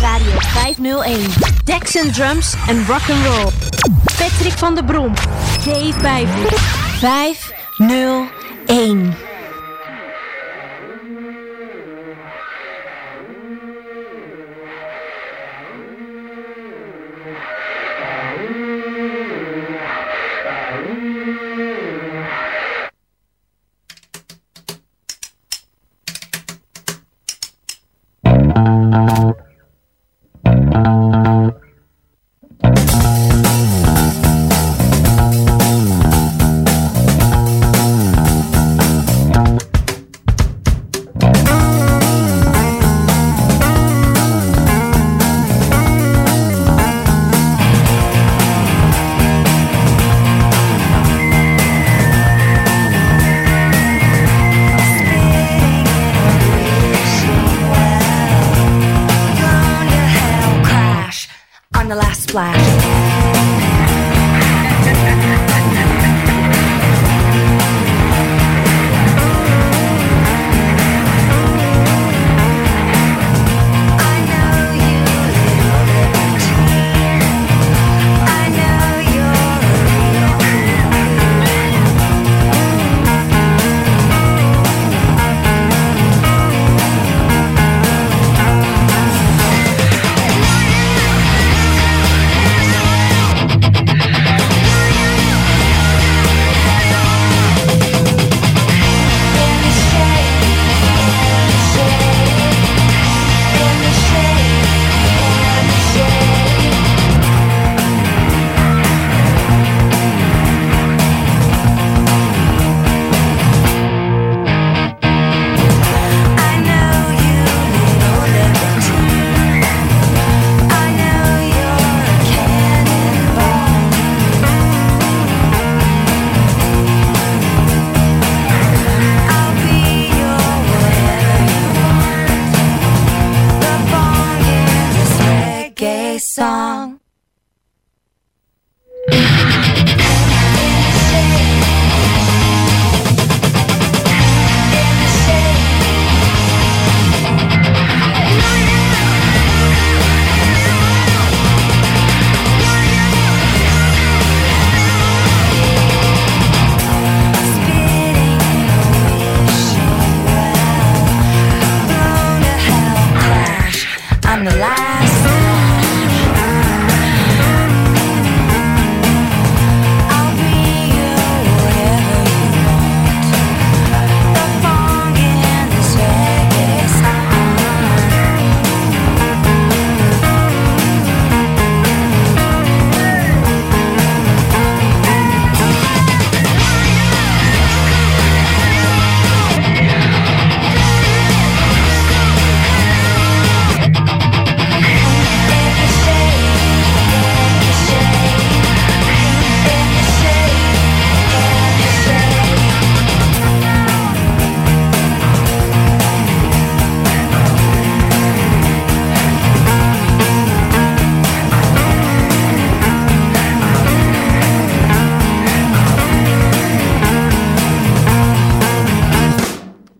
Radio 501. Dex and Drums en Rock'n'Roll. Patrick van der Brom. Dave Bijvoet. 501.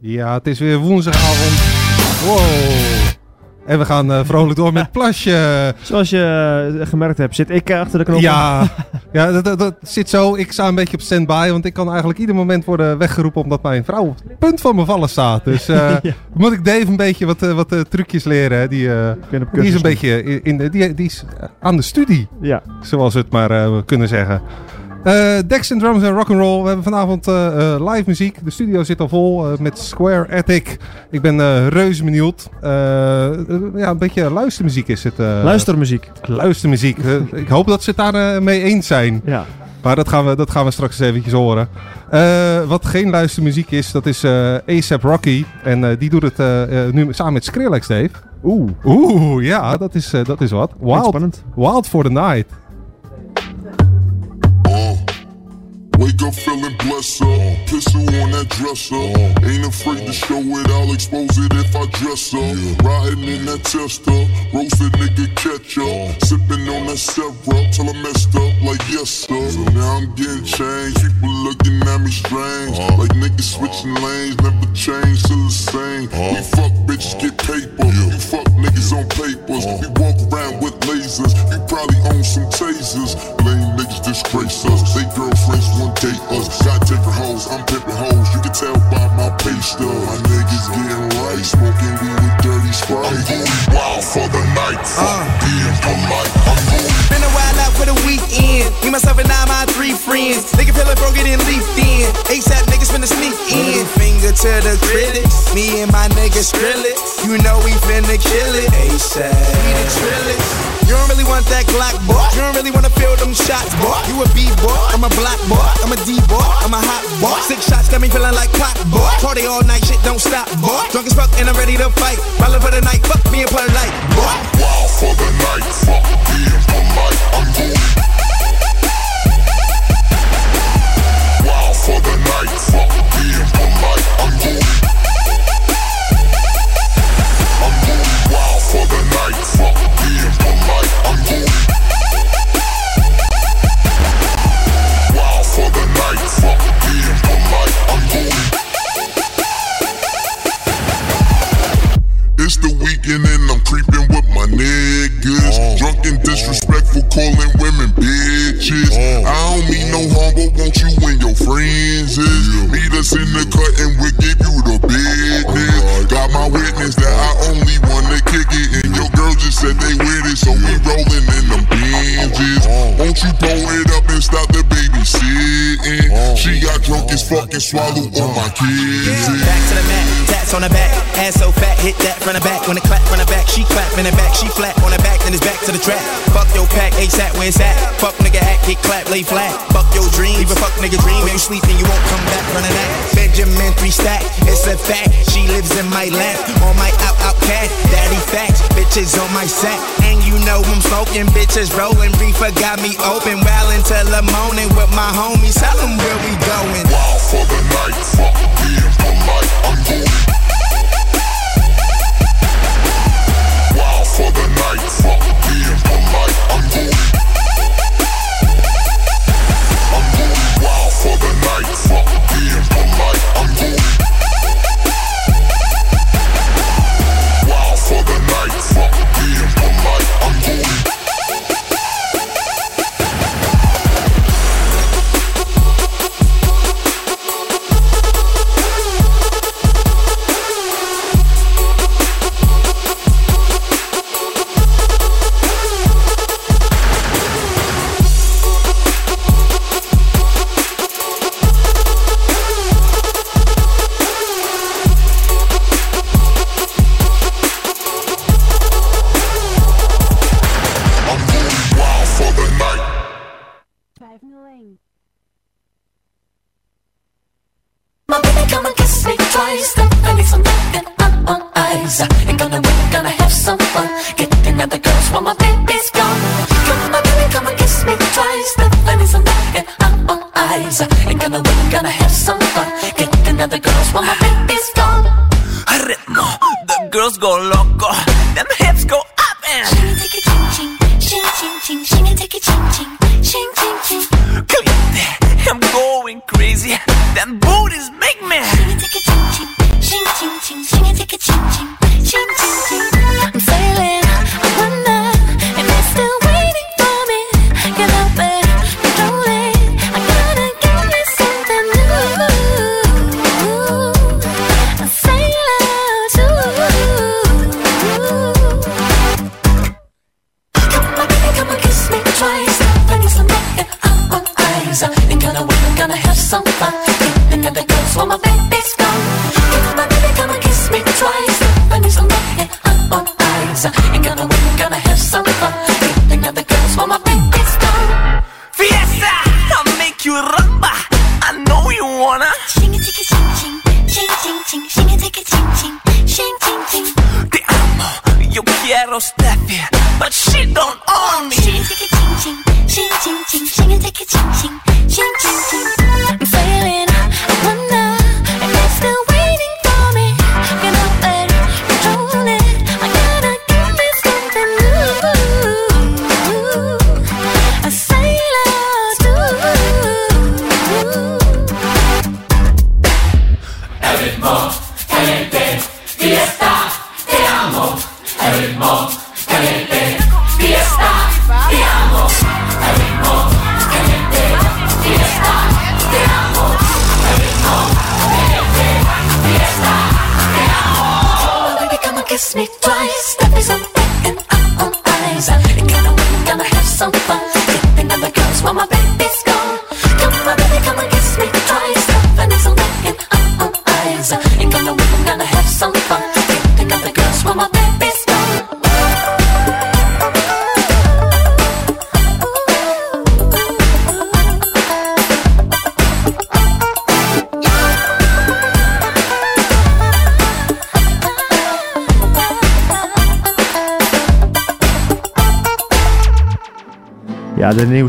Ja, het is weer woensdagavond. Wow. En we gaan eh, vrolijk door met plasje. Zoals je eh, gemerkt hebt, zit ik eh, achter de knop. Ja, ja dat, dat, dat zit zo. Ik sta een beetje op standby, want ik kan eigenlijk ieder moment worden weggeroepen omdat mijn vrouw op het punt van mijn vallen staat. Dus Ja. moet ik Dave een beetje wat, wat trucjes leren. hè. Die, die is een beetje in, die, die is aan de studie, Ja. zoals we het maar kunnen zeggen. Eh Dex and Drums en Rock'n'Roll. We hebben vanavond eh, eh, live muziek. De studio zit al vol met Square Attic. Ik ben reuze benieuwd. Ja, een beetje luistermuziek is het. Luistermuziek. Luistermuziek. Ik hoop dat ze het daar mee eens zijn. Ja. Maar dat gaan we, dat gaan we straks eens eventjes horen. Wat geen luistermuziek is, dat is eh ASAP Rocky. En die doet het nu samen met Skrillex, Dave. Oeh. Oeh, ja, dat is, dat is wat. Wild, spannend. Wild for the Night. Wake up feeling blessed up. Pistol on that dresser. Ain't afraid to show it, I'll expose it if I dress up. Riding in that tester. Roasted nigga catch up. Uh. Sipping on that syrup till I messed up like yes sir. So now I'm getting changed. People looking at me strange. Uh. Like niggas switching uh. lanes. Never change to the same. We fuck bitches get paper. You fuck niggas on papers. We walk around with lasers. You probably own some tasers. Lame niggas disgrace us. They girlfriends one date us. Got different hoes, I'm pimping hoes. You can tell by my pay stub. My niggas getting right, smoking weed with dirty sprite. I'm going wild for the night. Fuck uh. being polite. I'm going Been a while out for the weekend. Me, myself, and I, my three friends. Nigga feel like broke it and leafed in. ASAP niggas finna sneak in. Finger to the critics. Me and my niggas drill it. You know we finna kill it. ASAP. We the trillers. You don't really want that Glock, boy. You don't really wanna feel them shots, boy. You a B boy, I'm a black boy, I'm a D boy, I'm a hot boy. Six shots got me feeling like pop, boy. Party all night, shit don't stop, boy. Drunk as fuck and I'm ready to fight. Ballin' for the night, fuck me and put a light, boy. wild for the night. Fuck being polite. I'm going for the night. Fuck being polite. I'm going. For the night. Fuck being polite. I'm going wild for the night. Fuck being polite. I'm going. It's the weekend and I'm creeping with my niggas. Uh-huh. Drunk and disrespectful, calling women bitches. Uh-huh. I don't mean no harm, but won't you and your friends is? Meet us in the cut and we'll give you the business. Uh-huh. Got my witness that I only wanna kick it, and your girl just said they with it, so we rolling in them binges. Won't you pull it up and stop the babysitting? She got drunk as fuck and swallowed all my kids. Back to the mat, tats on the back, ass so fat, hit that from the back. When it clap from the back, she clap in the back, she flat on the back, then it's back to the track. Fuck your pack, ASAP where it's at. Fuck nigga act, get clap, lay flat. Fuck your dream, leave a fuck nigga dream. When you sleep and you won't come back the that. Benjamin three stack, it's a fact. She lives in my lap, on my out out cat. Daddy facts, bitches on my sack. And you know I'm smoking, bitches rolling. Reefer got me open, well until the morning with my homies. Tell them where we going. Wild for the night, fuck being polite. I'm going sick.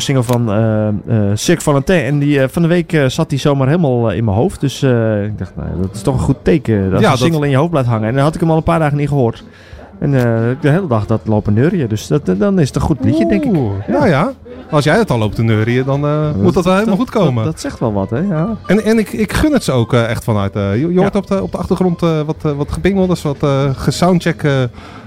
Single van eh Cirque Valentin. En die, eh, van de week zat die zomaar helemaal in mijn hoofd. Dus ik dacht, nou, dat is toch een goed teken. Dat Ja, een dat- single in je hoofd blijft hangen. En dan had ik hem al een paar dagen niet gehoord. En de hele dag dat lopen neurien. Dus dat, dan is het een goed liedje, denk ik. Oeh, Nou ja, als jij het al loopt te neurien, dan moet dat wel helemaal goed komen. Dat, dat zegt wel wat, hè? Ja. En, en ik, ik gun het ze ook echt vanuit. eh, je je Ja. hoort op de, op de achtergrond wat, wat gebingel, dat is wat gesoundcheck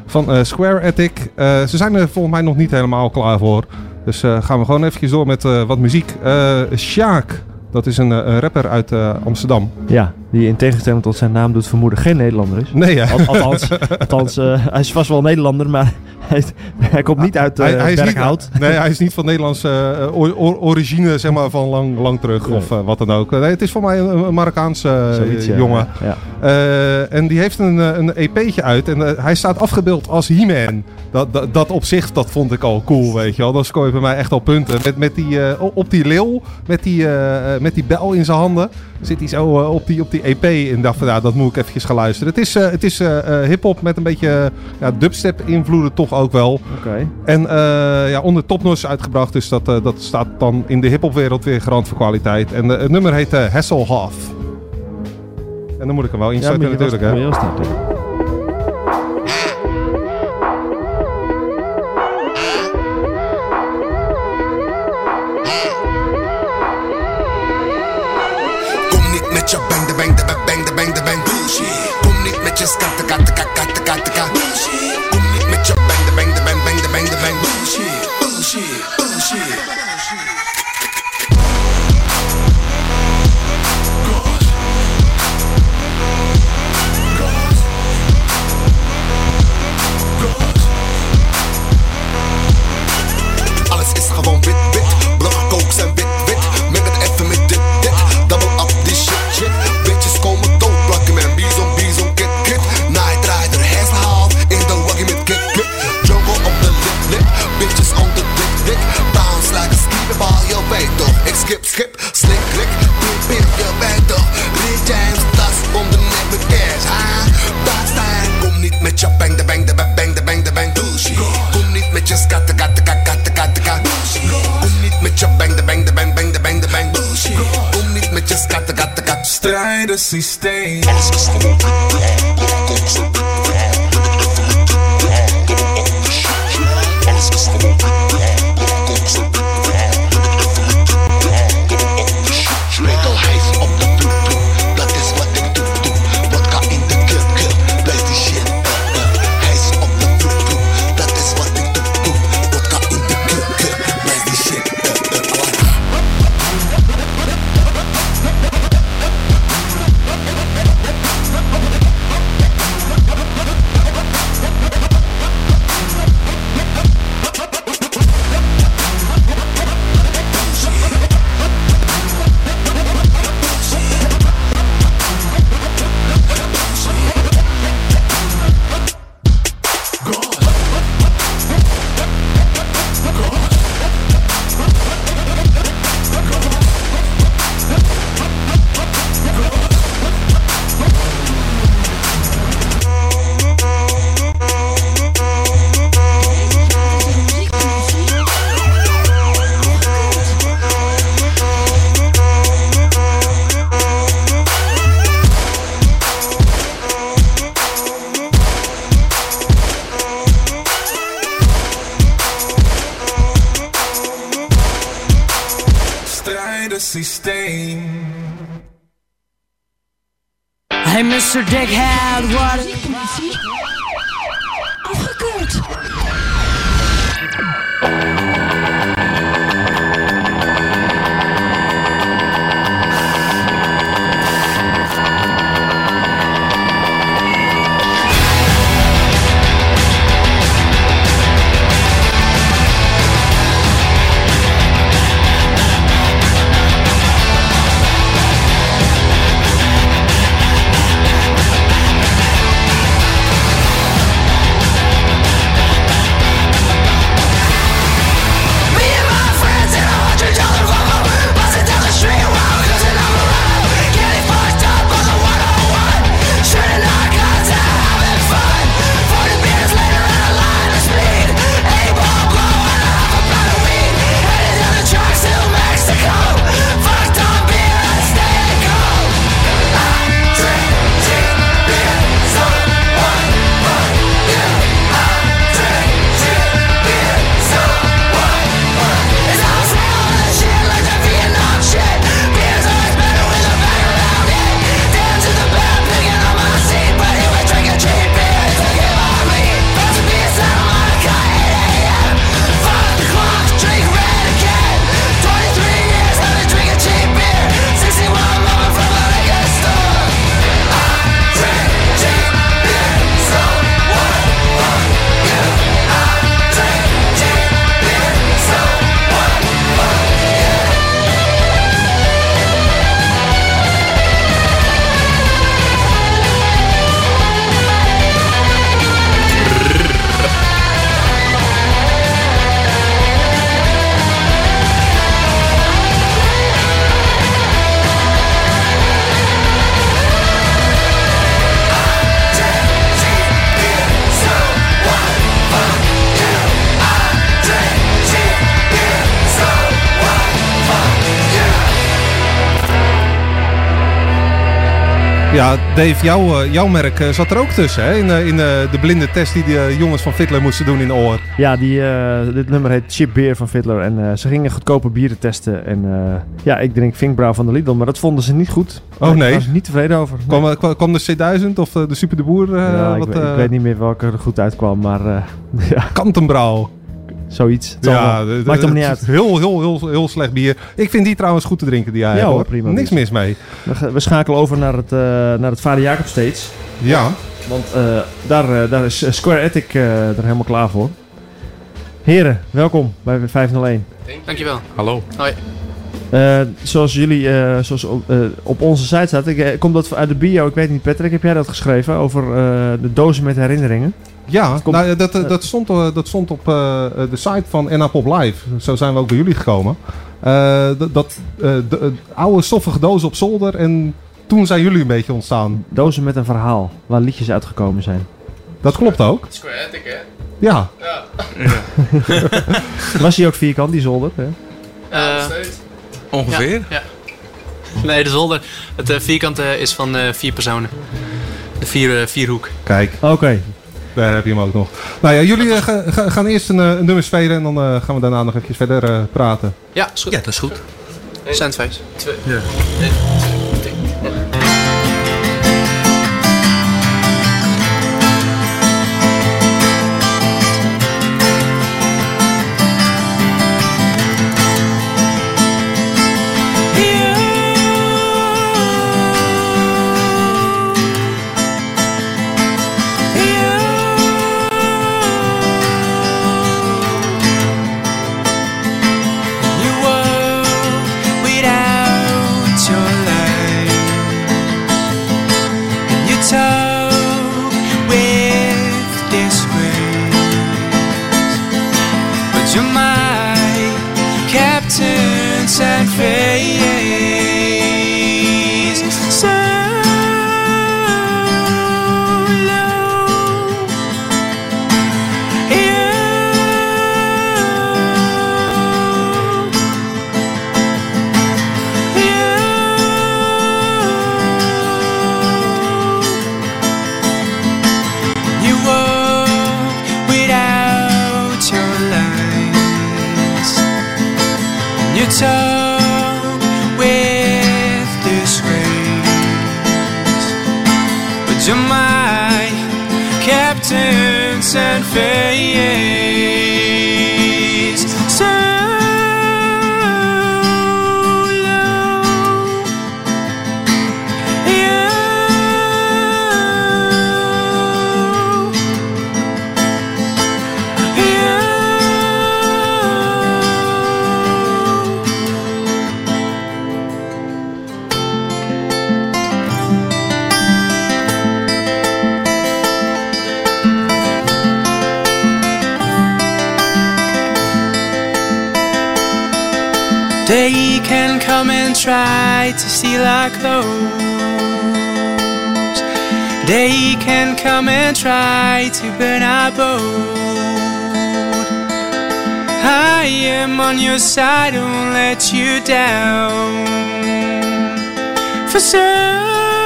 van Square Attic. Ze zijn er volgens mij nog niet helemaal klaar voor. Dus eh, gaan we gewoon eventjes door met eh, wat muziek. Eh Sjaak, dat is een, rapper uit Amsterdam. ja, die in tegenstelling tot zijn naam doet vermoeden geen Nederlander is. Nee, ja. Al- althans, althans eh, hij is vast wel Nederlander, maar hij, hij komt niet uit eh is Berghout. niet, nee, hij is niet van Nederlandse eh, or- or- origine, zeg maar, van lang, lang terug Nee. of wat dan ook. Nee, het is voor mij een, Marokkaanse Zoiets, ja. jongen. Ja. Eh, en die heeft een, een EP'tje uit. En hij staat afgebeeld als He-Man. Dat, dat, dat op zich, dat vond ik al cool, weet je wel. Dan scoor je bij mij echt al punten. Met, met die, op die leeuw, met die, met die bel in zijn handen. Zit hij zo eh, op, die, op die EP. En dacht van, ja, dat moet ik eventjes gaan luisteren. Het is, eh, het is eh, hip-hop met een beetje ja, dubstep invloeden toch ook wel. Oké. En ja, onder topnotch uitgebracht. Dus dat, dat staat dan in de hip-hopwereld weer garant voor kwaliteit. En het nummer heet Hasselhoff. En dan moet ik hem wel Ja, instarten wel- natuurlijk, hè. Met je bang, de bang, de bang, bang, de bang, de bang. Bullshit. Kom niet met je skatte, katte, katte, katte, katte, katte. Kom niet met je bang, de bang, de bang, bang, de bang, de bang. Bullshit. Kom niet met je skatte, katte, katte. Strijdensysteem. Smekel Hey Mr. Dickhead, what? Dave, jouw, eh, jouw merk eh, zat er ook tussen, hè? In, eh, in de blinde test die de jongens van Fiddler moesten doen in Oor. Ja, die, dit nummer heet Chip Beer van Fiddler. En ze gingen goedkope bieren testen. En ja, ik drink Vinkbrouw van de Lidl, maar dat vonden ze niet goed. Oh, Daar nee? waren ze niet tevreden over. Nee. Kwam, kwam, de C1000 of de Super de Boer? Ja, ik, wat, weet- ik weet niet meer welke er goed uitkwam, maar ja, Kantenbrouw. Zoiets. Het de- Maakt hem niet uit. is Heel, heel, heel, heel slecht bier. Ik vind die trouwens goed te drinken, die jij Ja, hebt, hoor, prima Niks bier. mis mee. We, schakelen over naar het, eh naar het Vader Jacob Stage. Ja. Want eh, daar, eh, daar is Square Ethic eh, er helemaal klaar voor. Heren, welkom bij 501. Dankjewel. Hallo. Hoi. Eh, zoals jullie, eh, zoals op, eh, op onze site staat, ik, komt dat uit de bio, ik weet niet Patrick, heb jij dat geschreven over eh, de dozen met herinneringen? Ja, komt- nou, dat, dat, dat, stond, eh, dat stond op eh, de site van NA Pop Live. Zo zijn we ook bij jullie gekomen. Eh, dat dat eh, de, eh, oude stoffige dozen op zolder en toen zijn jullie een beetje ontstaan. Dozen met een verhaal, waar liedjes uitgekomen zijn. Dat klopt ook. Square hè? Ja. Was hij ook vierkant, die zolder? Hè? Eh, Ongeveer? Ja. Nee, de zolder. Het eh, vierkante is van eh, vier personen. De vier, eh, vierhoek. Kijk, Oké, daar heb je hem ook nog. Nou ja, jullie eh, ga- ga- gaan eerst een, eh, een nummer spelen en dan eh, gaan we daarna nog even verder eh, praten. Ja, is goed. Ja, dat is goed. Sandface. Twee. Ja. Try to steal our clothes. They can come and try to burn our boat. I am on your side, won't let you down. For so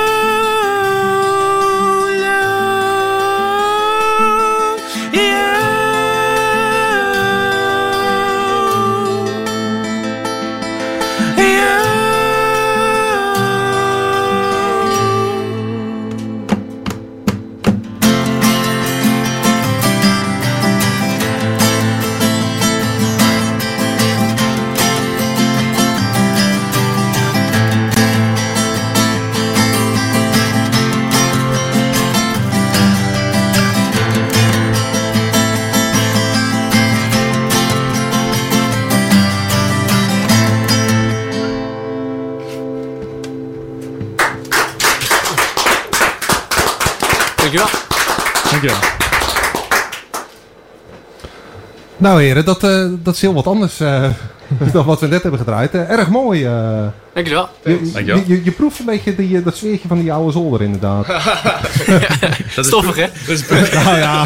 Nou heren, dat, eh, dat is heel wat anders eh, dan wat we net hebben gedraaid. Eh, erg mooi. eh. Dankjewel. je, je, je, je proeft een beetje die, dat sfeertje van die oude zolder inderdaad. Dat is Stoffig, hè? Dat is nou ja,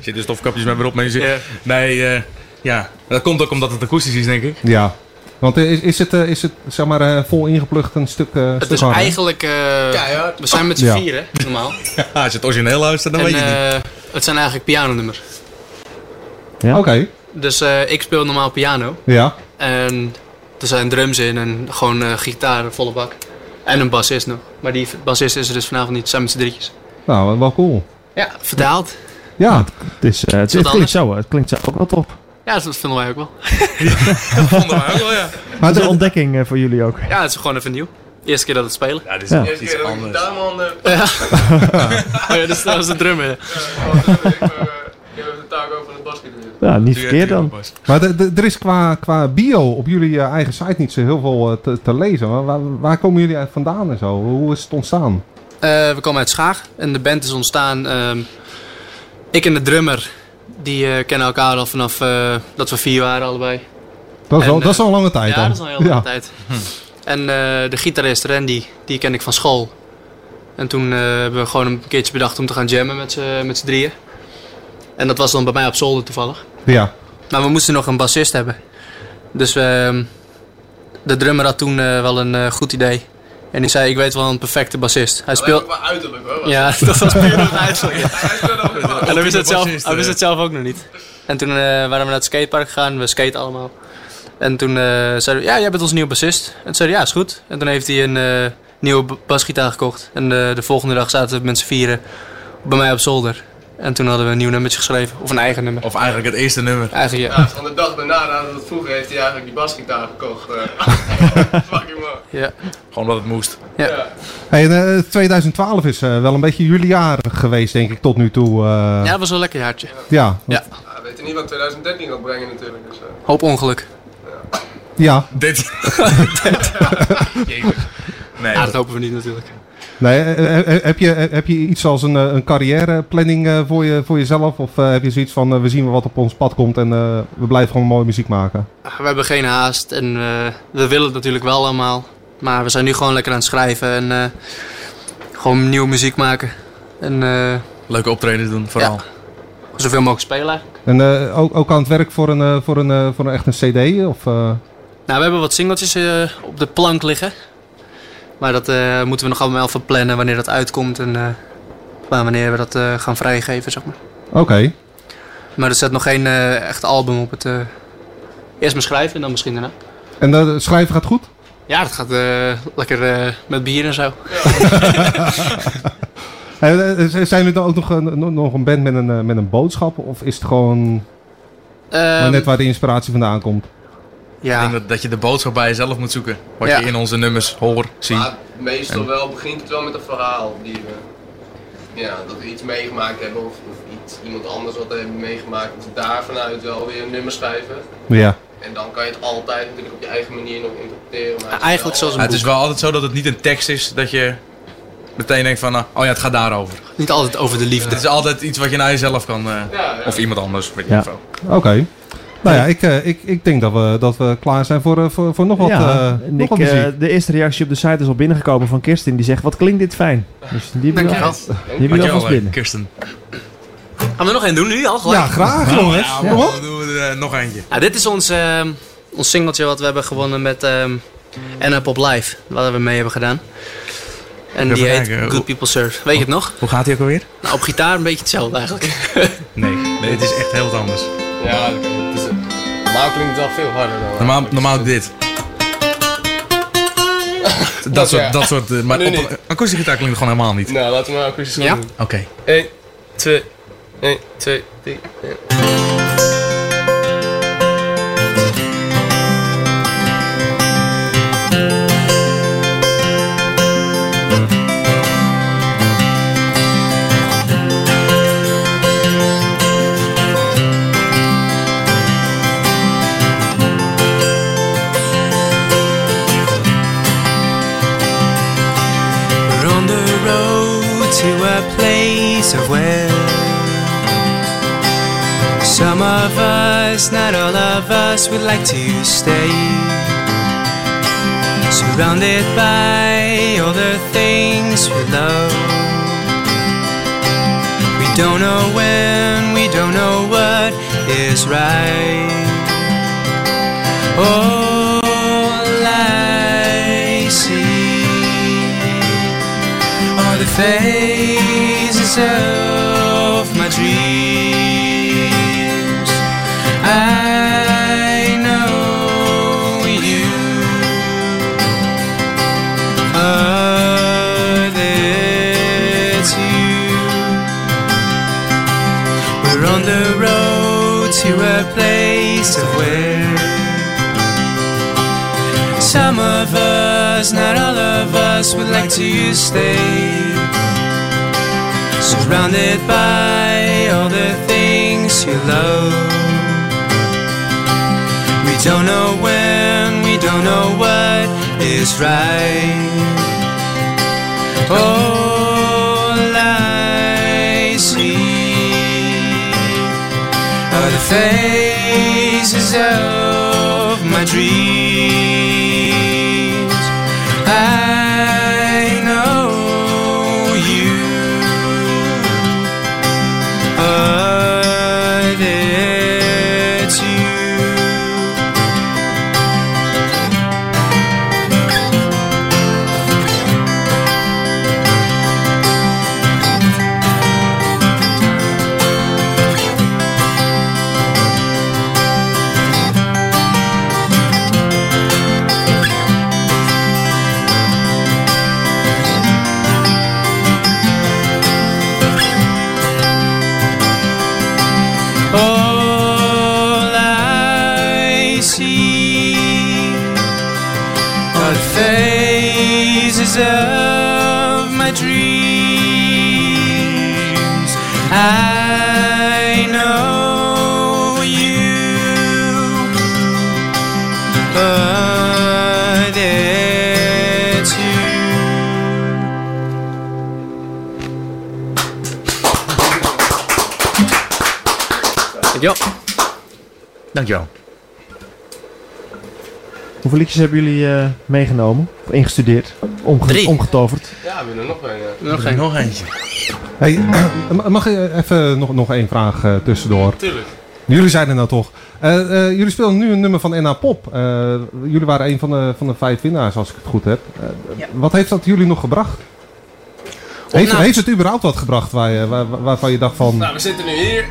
Zit de stofkapjes met me op mensen. Ja. Nee, eh, ja. Dat komt ook omdat het akoestisch is, denk ik. ja. Want is, is, het, is het zeg maar eh, vol ingeplucht een stuk, eh Het stuk is eigenlijk... eh, we zijn met z'n Ja. vieren, normaal. Ja, als je het origineel luistert, dan en, weet je het niet. het zijn eigenlijk pianonummers. Ja? Oké, Dus eh, ik speel normaal piano. ja. En er zijn drums in en gewoon eh, gitaar, volle bak. En een bassist nog. Maar die bassist is er dus vanavond niet. Zijn met z'n drietjes. Nou, wel cool. Ja, vertaald. Ja, Het, is, eh, het, wat het klinkt anders. zo, het klinkt zo ook wel top. Ja, dat vinden wij ook wel. vonden wij ook wel, ja. maar Het is een de- ontdekking eh, voor jullie ook. Ja, het is gewoon even nieuw. Eerste keer dat we het spelen. Ja, dit is Ja. iets iets anders. Ja. oh ja, dus dat was de drummer. Ja, niet Doe jij verkeerd dan. maar er is qua, qua bio op jullie eh, eigen site niet zo heel veel eh, te, te lezen. Waar, waar, waar komen jullie uit vandaan en zo? Hoe is het ontstaan? Eh, we komen uit Schaag en de band is ontstaan. ehm, ik en de drummer, die eh, kennen elkaar al vanaf eh, dat we vier waren allebei. Dat is, En, al, dat is al een lange tijd ja, dan. dat is al een hele lange Ja. tijd. En eh, de gitarist Randy, die ken ik van school. En toen eh, hebben we gewoon een keertje bedacht om te gaan jammen met z'n drieën. En dat was dan bij mij op zolder toevallig. Ja. Maar we moesten nog een bassist hebben. Dus we, de drummer had toen eh, wel een eh, goed idee. En die zei, ik weet wel een perfecte bassist. Hij speelt... Qua uiterlijk hoor. Ja, dat was puur een uiterlijk. Hij speelde ook wel. En hij wist, het zelf, hij wist eh. het zelf ook nog niet. En toen eh, waren we naar het skatepark gegaan. We skaten allemaal. En toen eh, zeiden we, ja, jij bent onze nieuwe bassist. En toen zeiden ja, is goed. En toen heeft hij een eh, nieuwe basgitaar gekocht. En eh, de volgende dag zaten we met z'n vieren bij mij op zolder. En toen hadden we een nieuw nummertje geschreven. Of een eigen nummer. Of eigenlijk het eerste nummer. Eigen, ja. Ja, van de dag daarna, nadat het vroeger, heeft hij eigenlijk die basgitaar gekocht. eh. Fucking man. ja. Gewoon omdat het moest. ja. Ja. Hey, en, eh, 2012 is eh, wel een beetje jullie jaar geweest, denk ik, tot nu toe. eh, Ja, dat was wel een lekker jaartje. ja. Ja. Ja, weet je niet wat 2013 gaat brengen natuurlijk. Dus, eh. Hoop ongeluk. Ja. Dit. Jezus. Nee, Ja, dat hopen we niet natuurlijk. Nee, eh, eh, heb, je, heb je iets als een, eh, een carrièreplanning eh, voor, je, voor jezelf? Of eh, heb je zoiets van, eh, we zien wel wat op ons pad komt en eh, we blijven gewoon mooie muziek maken? We hebben geen haast en eh, we willen het natuurlijk wel allemaal. Maar we zijn nu gewoon lekker aan het schrijven en eh, gewoon nieuwe muziek maken. En eh, Leuke optredens doen, vooral. zoveel mogelijk spelen eigenlijk. En eh, ook, ook aan het werk voor een, eh, voor een, eh, voor een echt een cd? Of, eh, Nou, we hebben wat singeltjes eh, op de plank liggen. Maar dat eh, moeten we nog allemaal even plannen wanneer dat uitkomt en eh, wanneer we dat eh, gaan vrijgeven, zeg maar. Oké. Maar er zit nog geen echt album op het... Eerst maar schrijven en dan misschien daarna. En het schrijven gaat goed? Ja, dat gaat lekker met bier en zo. Zijn jullie dan ook nog een, nog- een band met een, met een boodschap? Of is het gewoon net waar de inspiratie vandaan komt? Ik ja, denk dat, dat je de boodschap bij jezelf moet zoeken. Wat Ja. je in onze nummers hoort, ziet. Maar meestal wel begint het wel met een verhaal die we. Ja, dat we iets meegemaakt hebben of, of iets, iemand anders wat we hebben meegemaakt. Dus daar vanuit wel weer een nummer schrijven. Ja. En dan kan je het altijd natuurlijk op je eigen manier nog interpreteren. Maar het is Eigenlijk wel- zoals Ja, het is wel altijd zo dat het niet een tekst is dat je meteen denkt van, nou, oh ja, het gaat daarover. niet altijd over de liefde. Het is altijd iets wat je naar jezelf kan, eh, Ja, ja. of iemand anders, weet je Ja. Oké. Nou ja, ik, eh, ik, ik denk dat we, dat we klaar zijn voor, eh, voor, voor nog wat, ja, eh, en nog wat eh, muziek. de eerste reactie op de site is al binnengekomen van Kirsten. Die zegt, wat klinkt dit fijn. Dus die hebben we Dankjewel. al- die hebben we alvast binnen. Kirsten. Gaan we er nog één doen nu al gelijk? ja, graag jongens. Ja, Kom op. dan doen we er nog eentje. Nou, dit is ons, ehm, ons singeltje wat we hebben gewonnen met ehm NA Pop Live. Waar we mee hebben gedaan. En die heet kijken, Good People Serve. Weet je het nog? Hoe gaat hij ook alweer? Nou, op gitaar een beetje hetzelfde eigenlijk. Nee, nee, het is echt heel wat anders. Ja, dat kan. Normaal klinkt het wel veel harder dan. Normaal, normaal dit. dat, soort, dat soort. Eh, maar, op, akoestische gitaar klinkt gewoon helemaal niet. Nou, laten we maar akoestisch doen. ja? Oké. 1, 2, 1, 2, 3. 1. us are. Some of us, not all of us, would like to stay. Surrounded by all the things we love. We don't know when, we don't know what is right. All I see are the faces of my dreams. I know you are there too. We're on the road to a place of where some of us, not all of us, would like to stay. Surrounded by all the things you love. We don't know when, we don't know what is right. All I see are the faces of my dreams. Dankjewel. Hoeveel liedjes hebben jullie eh, meegenomen? Of ingestudeerd? Omge- Drie. omgetoverd? Ja, we hebben er nog een. ja. Nog geen. Nog eentje. Hey, mag ik even nog, nog één vraag eh, tussendoor? Tuurlijk. Jullie zijn er nou toch. Eh, eh, jullie spelen nu een nummer van NA Pop. Eh, jullie waren een van de, van de vijf winnaars, als ik het goed heb. Eh, Wat heeft dat jullie nog gebracht? Heeft, nou- heeft het überhaupt wat gebracht waar je, waar, waar- waarvan je dacht van... Nou, we zitten nu hier.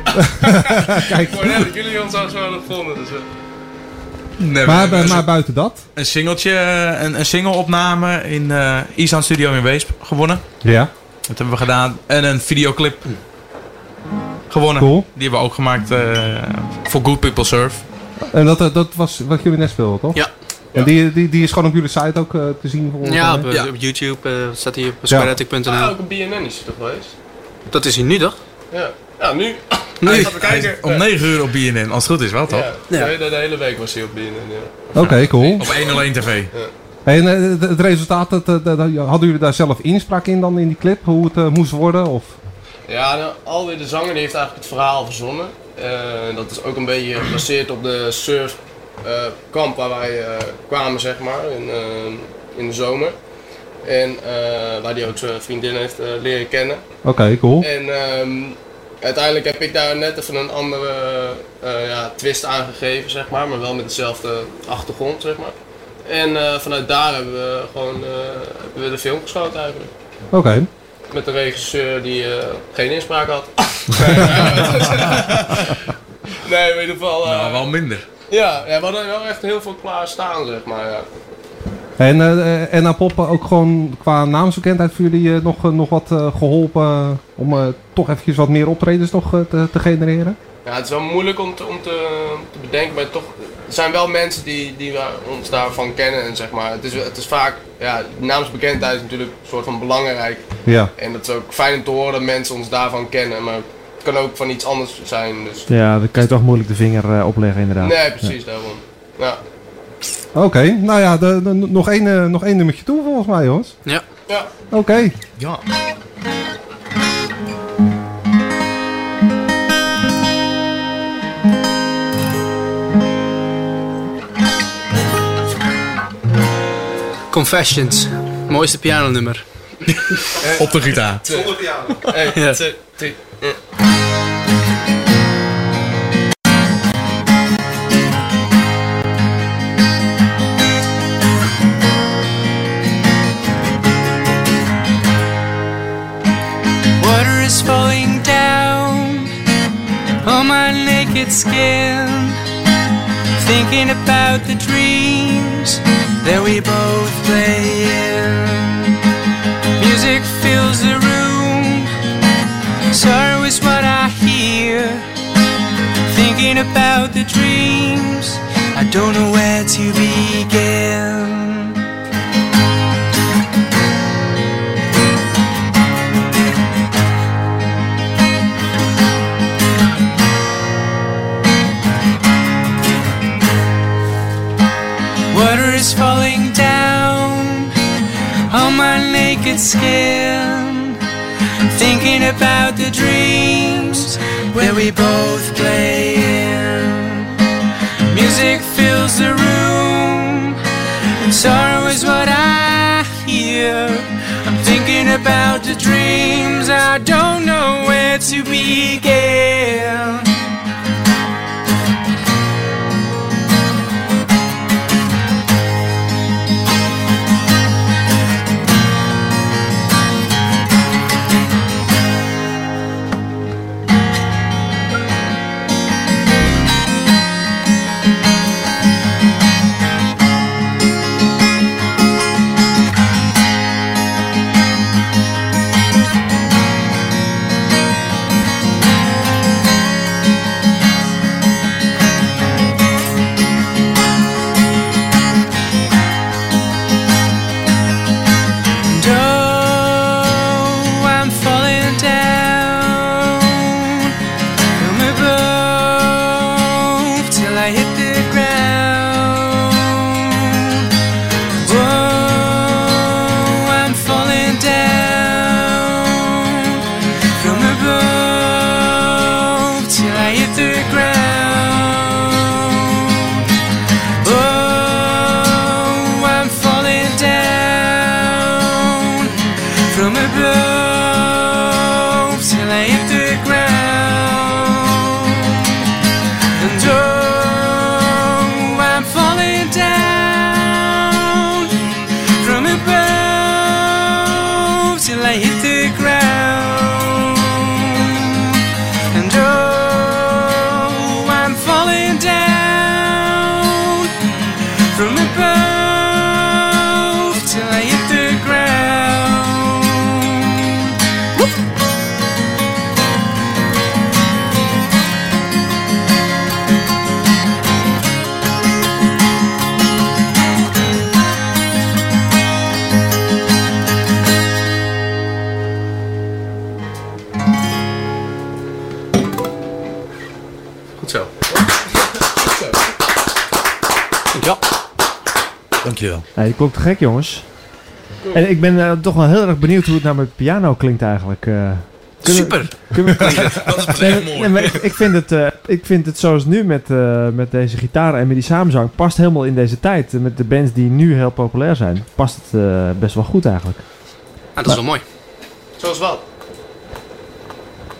Kijk. Ik dat jullie ons al zo hadden gevonden. Dus, eh. Nee, maar, maar buiten dat? een singeltje, eh, een, een single-opname in eh Isan Studio in Weesp gewonnen. Ja. Dat hebben we gedaan. En een videoclip gewonnen. Cool. Die hebben we ook gemaakt eh, voor Good People Surf. En dat, eh, dat was wat jullie net speelden, toch? Ja. En die, die, die is gewoon op jullie site ook eh, te zien? volgens Ja, op, eh, op YouTube eh, staat hij op squareattic.nl. Ah, ook een BNN is er toch geweest? Dat is hij nu toch? Ja. Ja, nu. Kijken. Om 9 uur op BNN, als het goed is wel toch? Ja, Ja. De, de hele week was hij op BNN, ja. Oké, cool. Op 101 TV. En het- het resultaat, dat, dat- dat- hadden jullie daar zelf inspraak in dan in die clip? Hoe het moest worden? Of? Ja, nou, Alweer de zanger die heeft eigenlijk het verhaal verzonnen. Eh, dat is ook een beetje gebaseerd op de surfkamp waar wij eh, kwamen, zeg maar, in, eh, in de zomer. En eh, waar hij ook zijn vriendin heeft eh, leren kennen. Oké, cool. En ehm, uiteindelijk heb ik daar net even een andere eh, ja, twist aangegeven, zeg maar, maar wel met dezelfde achtergrond, zeg maar. En eh, vanuit daar hebben we gewoon eh, hebben we de film geschoten eigenlijk. Oké. Met een regisseur die eh, geen inspraak had. nee, in ieder geval. eh, Nou, wel minder. Ja, ja, we hadden wel echt heel veel klaar staan, zeg maar. Ja. En, eh en aan Poppen ook gewoon qua naamsbekendheid voor jullie eh, nog, eh, nog wat eh, geholpen om toch eventjes wat meer optredens nog te, te genereren? Ja, het is wel moeilijk om te, om te, te bedenken, maar toch, er zijn wel mensen die, die we ons daarvan kennen. En zeg maar, het, is, het is vaak, ja, naamsbekendheid is natuurlijk een soort van belangrijk. Ja. En het is ook fijn om te horen dat mensen ons daarvan kennen, maar kan ook van iets anders zijn. Dus. Ja, dan kan je toch moeilijk de vinger eh, opleggen inderdaad. Nee, precies, daarom. Ja. Oké, nou ja, de, de- nog, één, eh, nog één nummertje toe volgens mij jongens. Ja. Ja. Oké. Ja. Confessions. Mooiste pianonummer. Op de gitaar. Zonder piano. Water is falling down on my naked skin. Thinking about the dreams that we both play in. Music fills the room sorrow is what I hear. Thinking about the dreams, I don't know where to begin. Water is falling down on my naked skin. Thinking about the dreams where we both play in. Music fills the room, and sorrow is what I hear. I'm thinking about the dreams, I don't know where to begin. Klonk te gek, jongens. En ik ben eh, toch wel heel erg benieuwd hoe het nou met piano klinkt eigenlijk. eh. Kunnen- Super. kunnen we- Dat is echt mooi. nee, maar ik, ik, vind het, eh, ik vind het zoals nu met, eh, met deze gitaren en met die samenzang past helemaal in deze tijd. Met de bands die nu heel populair zijn, past het eh, best wel goed eigenlijk. Ah, dat is wel mooi. Zoals wat?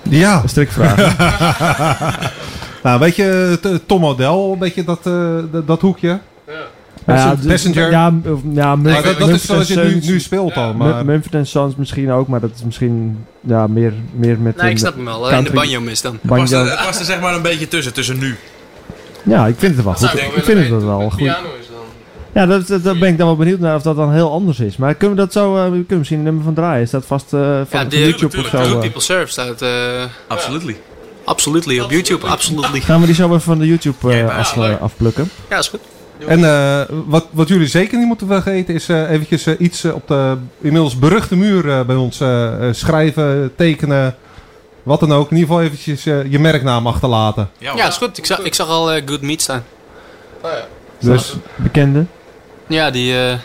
Ja. Een strikvraag. nou, weet je, Tom O'Dell, een beetje dat, eh, dat, dat hoekje? Nou ja, Passenger- dus- Passenger. Ja, of- ja, Maar Mumford- dat, dat is zoals je nu, nu speelt dan. Maar, Mumford Sons misschien ook, maar dat is misschien ja, meer, meer met... Nee, ik snap hem wel. Alleen de banjo mis dan. Het past, er, het past er zeg maar een beetje tussen, tussen nu. Ja, ik vind het wel goed. ik vind het wel goed. hoe het piano is dan. Ja, dat, dat, daar ben ik dan wel benieuwd naar of dat dan heel anders is. Maar kunnen we dat zo, eh, we kunnen misschien een nummer van draaien? Is dat vast eh, van, Ja, de YouTube of zo? Blue eh? People Surf staat... eh Absolutely. absolutely op YouTube, absolutely. Gaan we die zo even van de YouTube eh, Ja, af, afplukken? Ja, is goed. En eh, wat, wat jullie zeker niet moeten vergeten is eh, eventjes eh, iets op de inmiddels beruchte muur eh, bij ons schrijven, tekenen, wat dan ook. In ieder geval eventjes eh, je merknaam achterlaten. Ja, Ja, is goed. Ik zag, ik zag al eh, Good Meat staan. Oh ja. Dus Bekende? Ja, die... eh,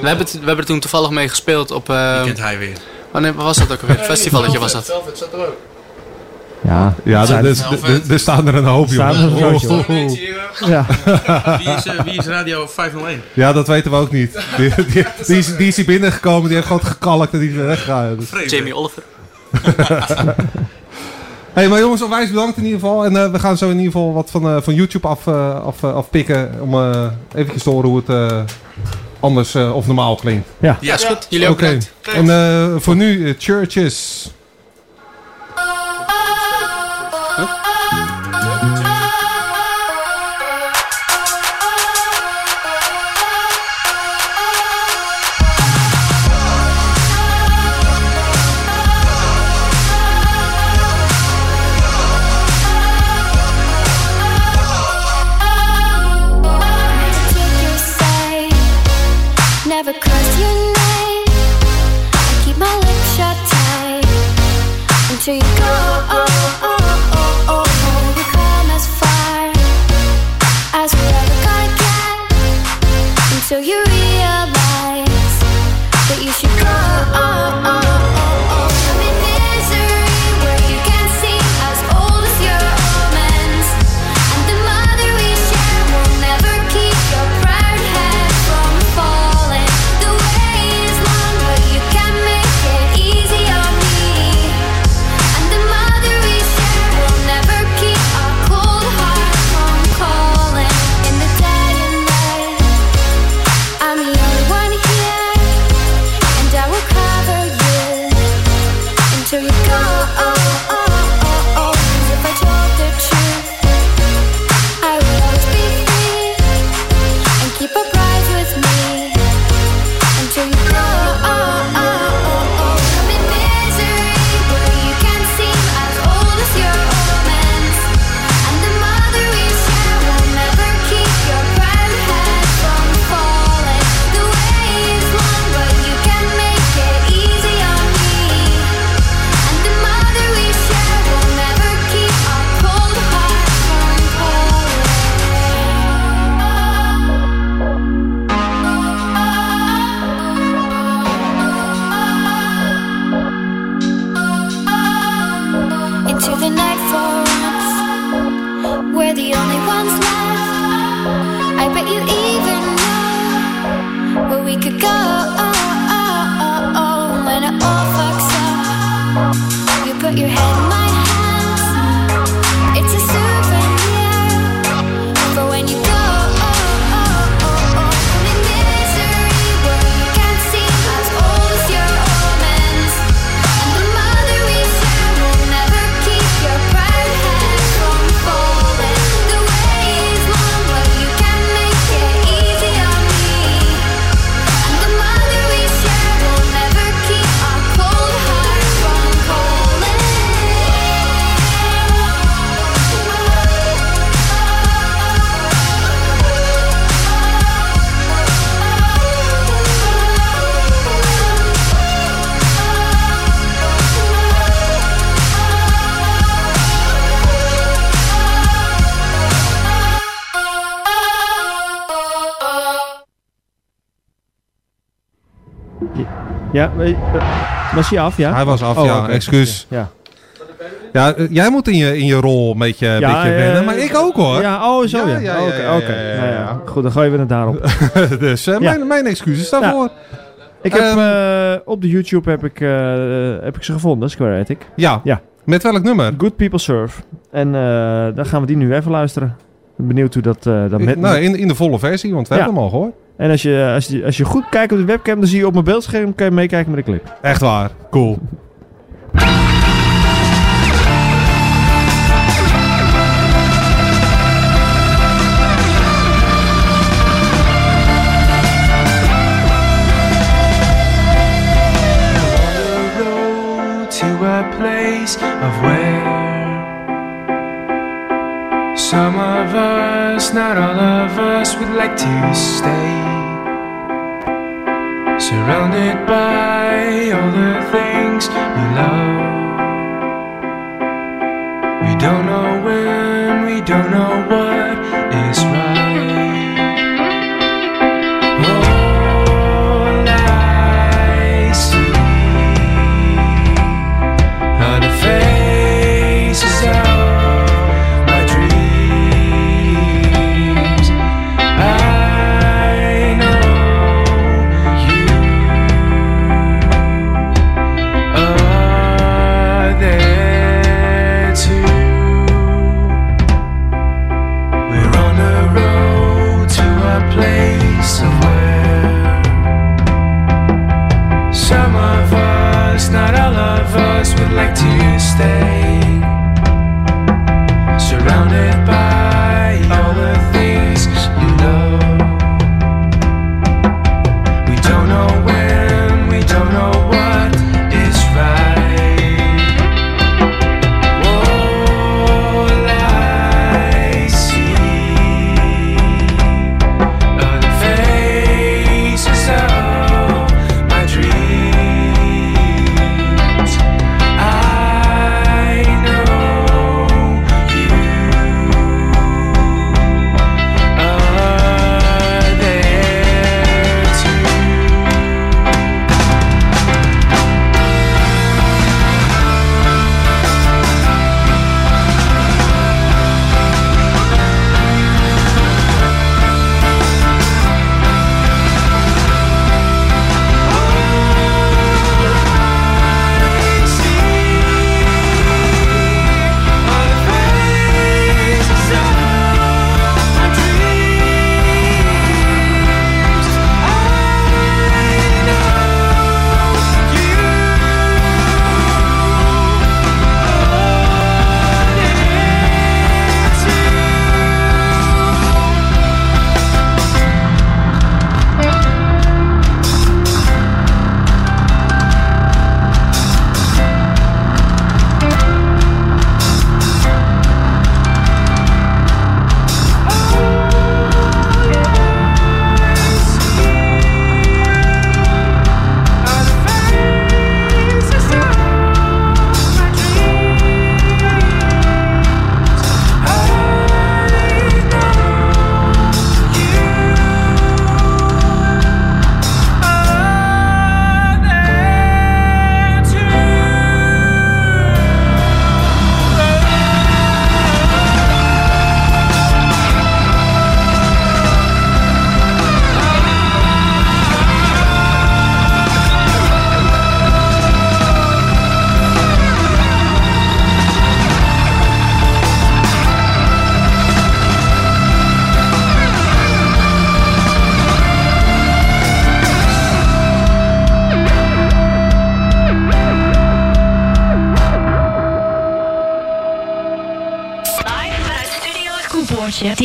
we, hebben het, we hebben er toen toevallig mee gespeeld op... eh, Die kent hij weer. wanneer was dat ook alweer? Festivalletje was dat. Velvet staat er ook. Ja, ja, er- er- er- er staan er een hoop, Staan er een jongens. Oh, oh, oh. ja. Wie is, eh, wie is Radio 501? Ja, dat weten we ook niet. Die, die, die is, die is hier binnengekomen, die heeft gewoon gekalkt en die is weer weggegaan. Dus-. Jamie Oliver. Hey, maar jongens, onwijs bedankt in ieder geval. En eh, we gaan zo in ieder geval wat van, eh, van YouTube af, eh, af, afpikken. Om eh eventjes te horen hoe het eh, anders eh, of normaal klinkt. Ja. Ja, is goed. Jullie ook Oké. bedankt. En eh, voor nu, Churches. Ja, eh, was hij af, ja? Hij was af, Oh, ja. oké. Excuus. Ja. Ja, eh, jij moet in je, in je rol een beetje, een beetje wennen, maar ik ook hoor. Ja, oh zo ja. Ja, ja, ja, Oké, ja, oké. ja, ja, Nou ja. ja. Goed, dan gooien we het daarop. dus eh, Ja. mijn, mijn excuses daarvoor. Ik heb Ehm, eh, op de YouTube heb ik, heb ik ze gevonden, Square Ethic. Ja. ja. Met welk nummer? Good People Serve. En dan gaan we die nu even luisteren. Benieuwd hoe dat, dat met... nou, in, in de volle versie, want we Ja. hebben hem al gehoord. En als je, als, je, als je goed kijkt op de webcam, dan zie je op mijn beeldscherm kan je meekijken met de clip. Echt waar. Cool. of where some of us, not all of us, would like to stay. Surrounded by all the things we love. We don't know when, we don't know what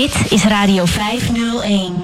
Dit is Radio 501.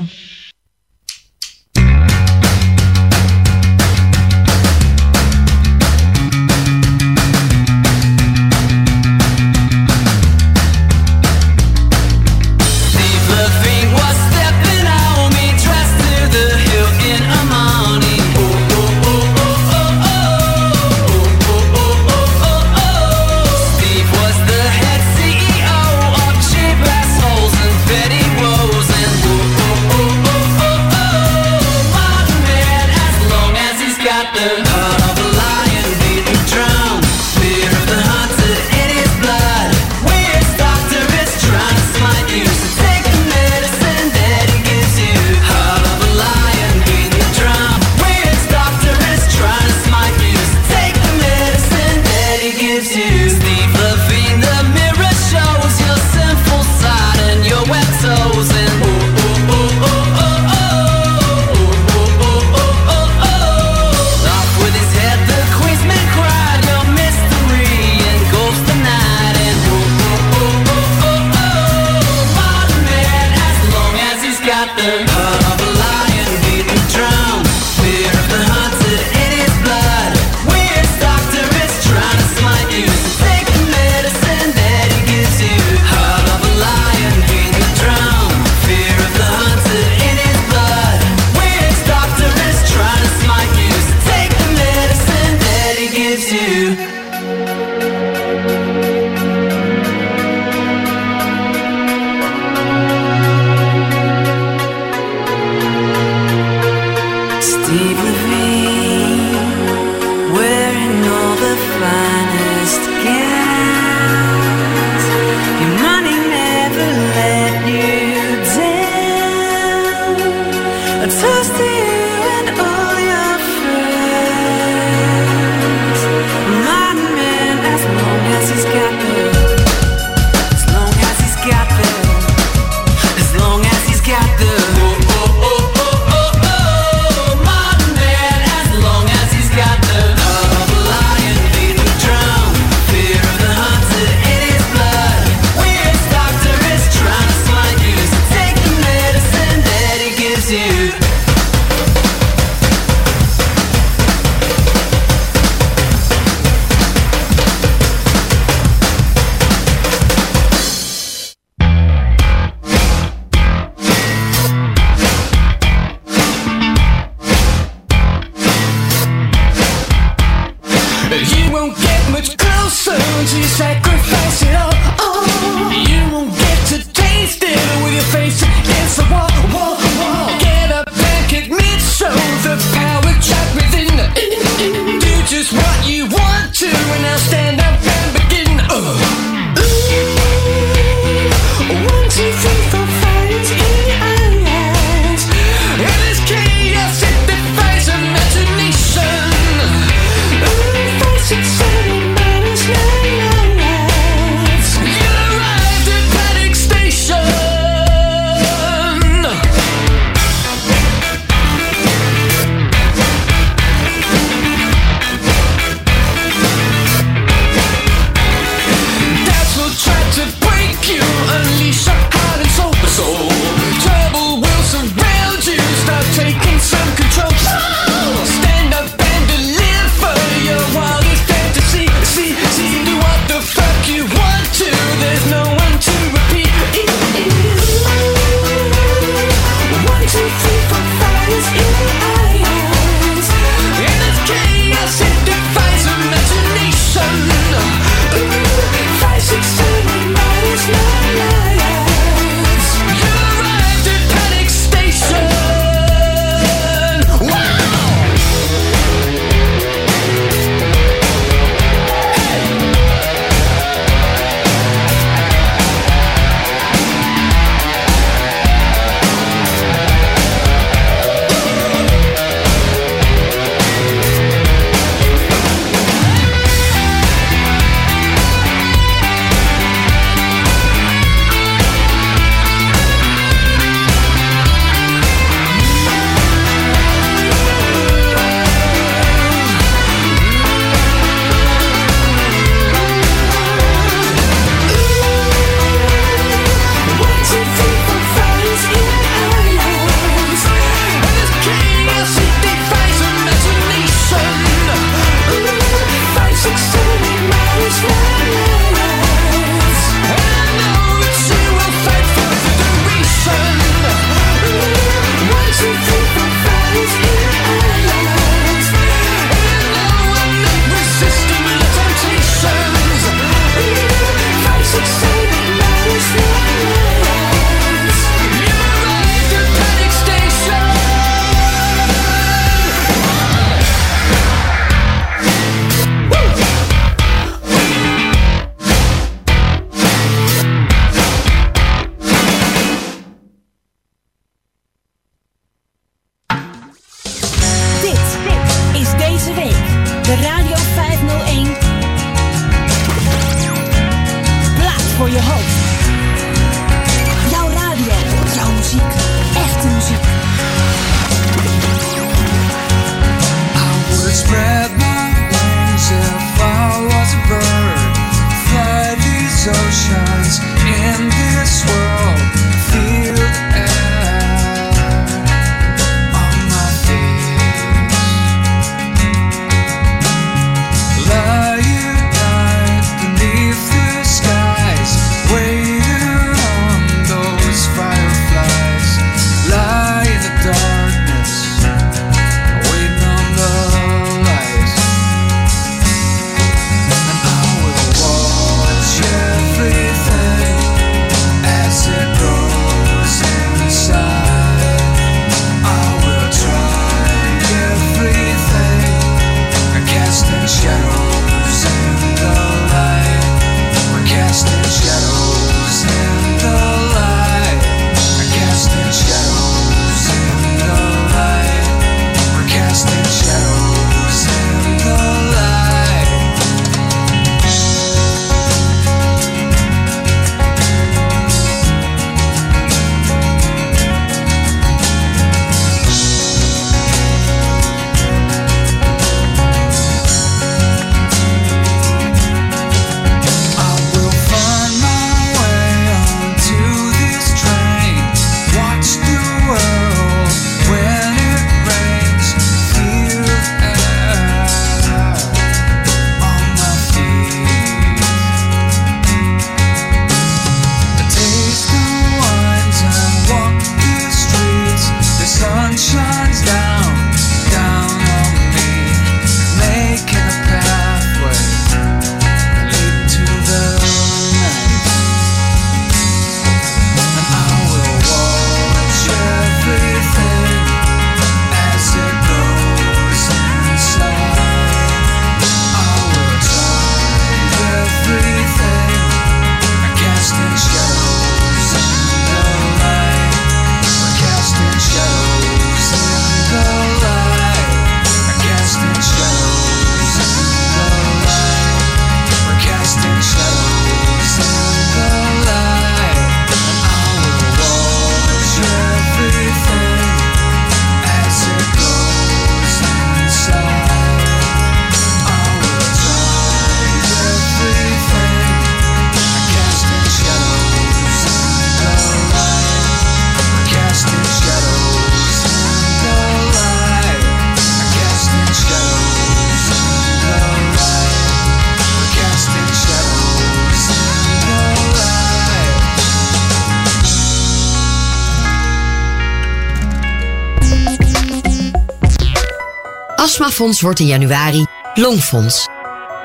Astmafonds wordt in januari Longfonds.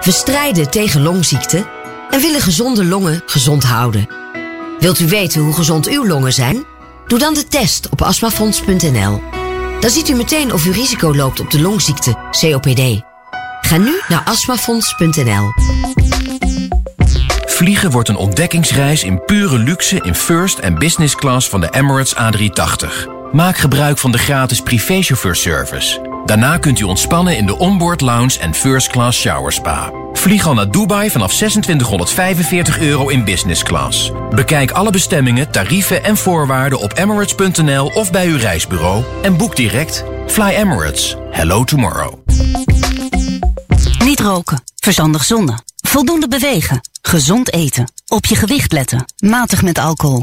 We strijden tegen longziekten en willen gezonde longen gezond houden. Wilt u weten hoe gezond uw longen zijn? Doe dan de test op astmafonds.nl. Dan ziet u meteen of u risico loopt op de longziekte COPD. Ga nu naar astmafonds.nl. Vliegen wordt een ontdekkingsreis in pure luxe in first en business class van de Emirates A380. Maak gebruik van de gratis privéchauffeurservice. Daarna kunt u ontspannen in de onboard lounge en first class shower spa. Vlieg al naar Dubai vanaf 2645 euro in business class. Bekijk alle bestemmingen, tarieven en voorwaarden op emirates.nl of bij uw reisbureau en boek direct. Fly Emirates. Hello tomorrow. Niet roken, verstandig zonnen, voldoende bewegen, gezond eten, op je gewicht letten, matig met alcohol.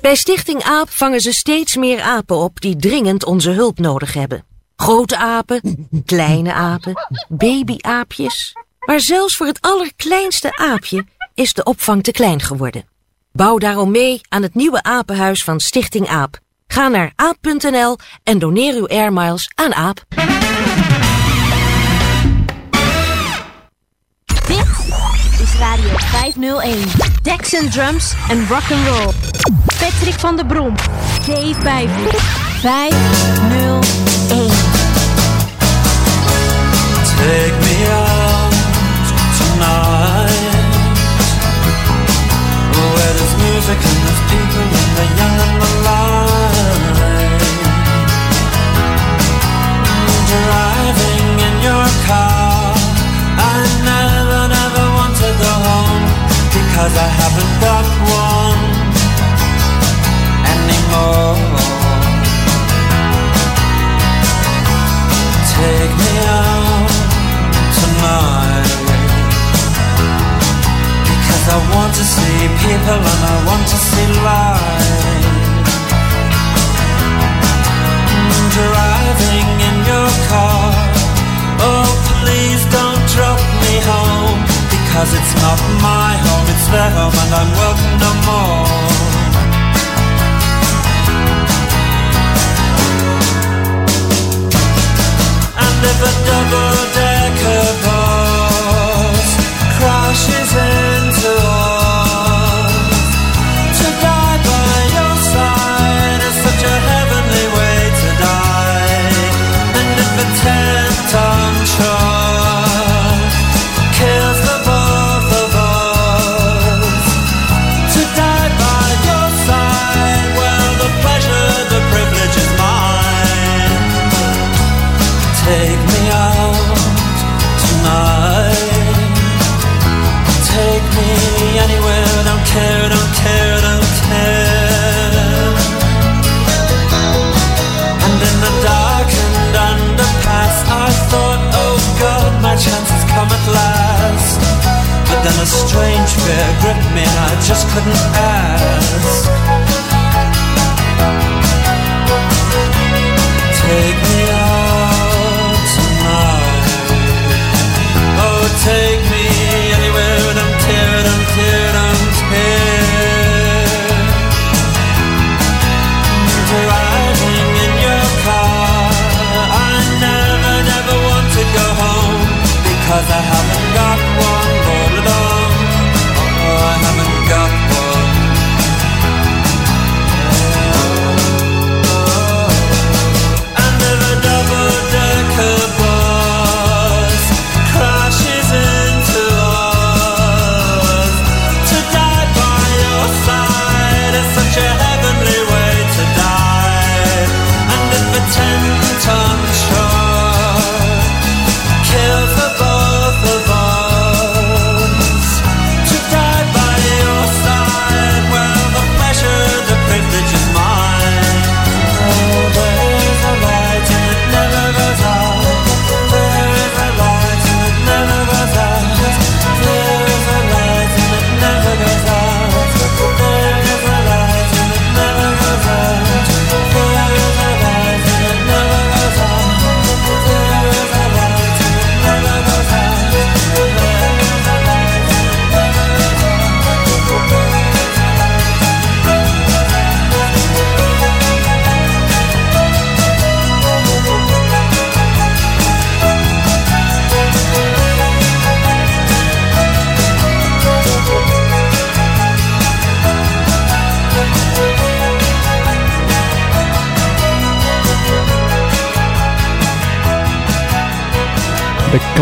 Bij Stichting AAP vangen ze steeds meer apen op die dringend onze hulp nodig hebben. Grote apen, kleine apen, babyaapjes. Maar zelfs voor het allerkleinste aapje is de opvang te klein geworden. Bouw daarom mee aan het nieuwe apenhuis van Stichting AAP. Ga naar aap.nl en doneer uw airmiles aan AAP. Radio 501. Dex and Drums en Rock'n'Roll. Patrick van der Brom. Dave Bijvoet. 501. Take me out tonight Where there's music and there's people and the young and the light Because I haven't got one anymore. Take me out tonight Because I want to see people and I want to see light Driving in your car. Oh please don't drop me home Because it's not my home, it's their home and I'm welcome no more. And if a double-decker bus crashes into then a strange fear gripped me, and I just couldn't ask.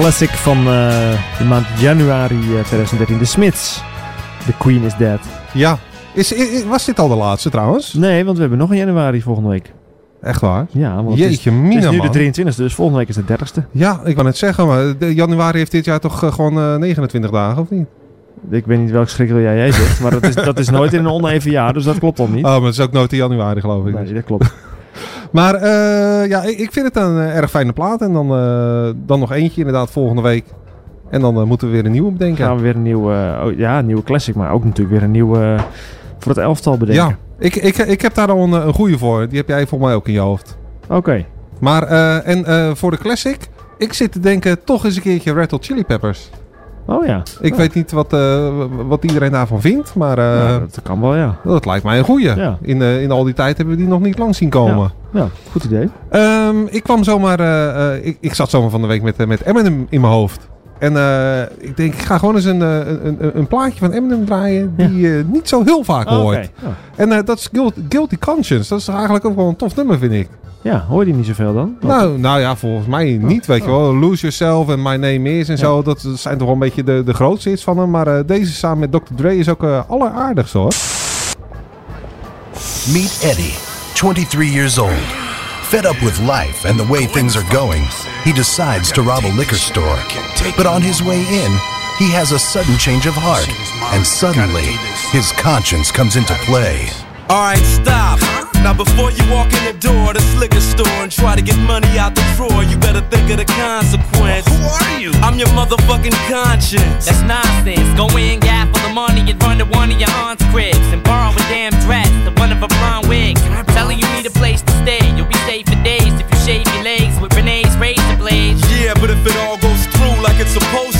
Classic van eh, de maand januari eh, 2013. De Smiths. The Queen is Dead. Ja. Is, i- i- was dit al de laatste trouwens? Nee, want we hebben nog een januari volgende week. Echt waar? Ja, want het is- het is nu de 23e, dus volgende week is de 30ste. Ja, ik wou net zeggen, maar de januari heeft dit jaar toch eh, gewoon eh, 29 dagen, of niet? Ik weet niet welk schrikkel jij, jij zegt, maar dat is, dat is nooit in een oneven jaar, dus dat klopt al niet. Oh, maar het is ook nooit in januari, geloof ik. Nee, dat klopt. Maar eh, ja, ik, vind het een eh, erg fijne plaat. En dan, eh, dan nog eentje inderdaad volgende week. En dan moeten we weer een nieuwe bedenken. gaan we weer een nieuwe, oh, ja, een nieuwe classic, maar ook natuurlijk weer een nieuwe voor het elftal bedenken. Ja, ik, ik, ik heb daar al een, een goede voor. Die heb jij volgens mij ook in je hoofd. Oké. Maar, en voor de classic, ik zit te denken toch eens een keertje Red Hot Chili Peppers. Oh ja. Ik weet niet wat, eh, wat iedereen daarvan vindt, maar... eh, Ja, dat kan wel, ja. Dat lijkt mij een goeie. In, eh, in al die tijd hebben we die nog niet lang zien komen. Ja, goed idee. Ehm, ik kwam zomaar... ik, ik zat zomaar van de week met, met Eminem in mijn hoofd. En ik denk, ik ga gewoon eens een, een, een, een plaatje van Eminem draaien... die je niet zo heel vaak Oh, hoort. Ja. En dat is Guilty, Guilty Conscience. Dat is eigenlijk ook wel een tof nummer, vind ik. Ja, hoor je die niet zoveel dan? Nou, nou ja, volgens mij niet, weet je wel. Lose Yourself en My Name Is en zo. Dat zijn toch wel een beetje de, de grootste hits van hem. Maar eh, deze samen met Dr. Dre is ook eh alleraardigst hoor. Meet Eddie, 23 years old. Fed up with life and the way things are going, he decides to rob a liquor store. But on his way in, he has a sudden change of heart, and suddenly, his conscience comes into play. Alright, stop. Now before you walk in the door this liquor store and try to get money out the drawer, you better think of the consequence. Who are you? I'm your motherfucking conscience. That's nonsense. Go in, gap for the money, and run to one of your aunt's cribs and borrow a damn dress to one of her blonde wigs. Tell her you need a place to stay. You'll be safe for days if you shave your legs with Renee's razor blades. Yeah, but if it all goes through like it's supposed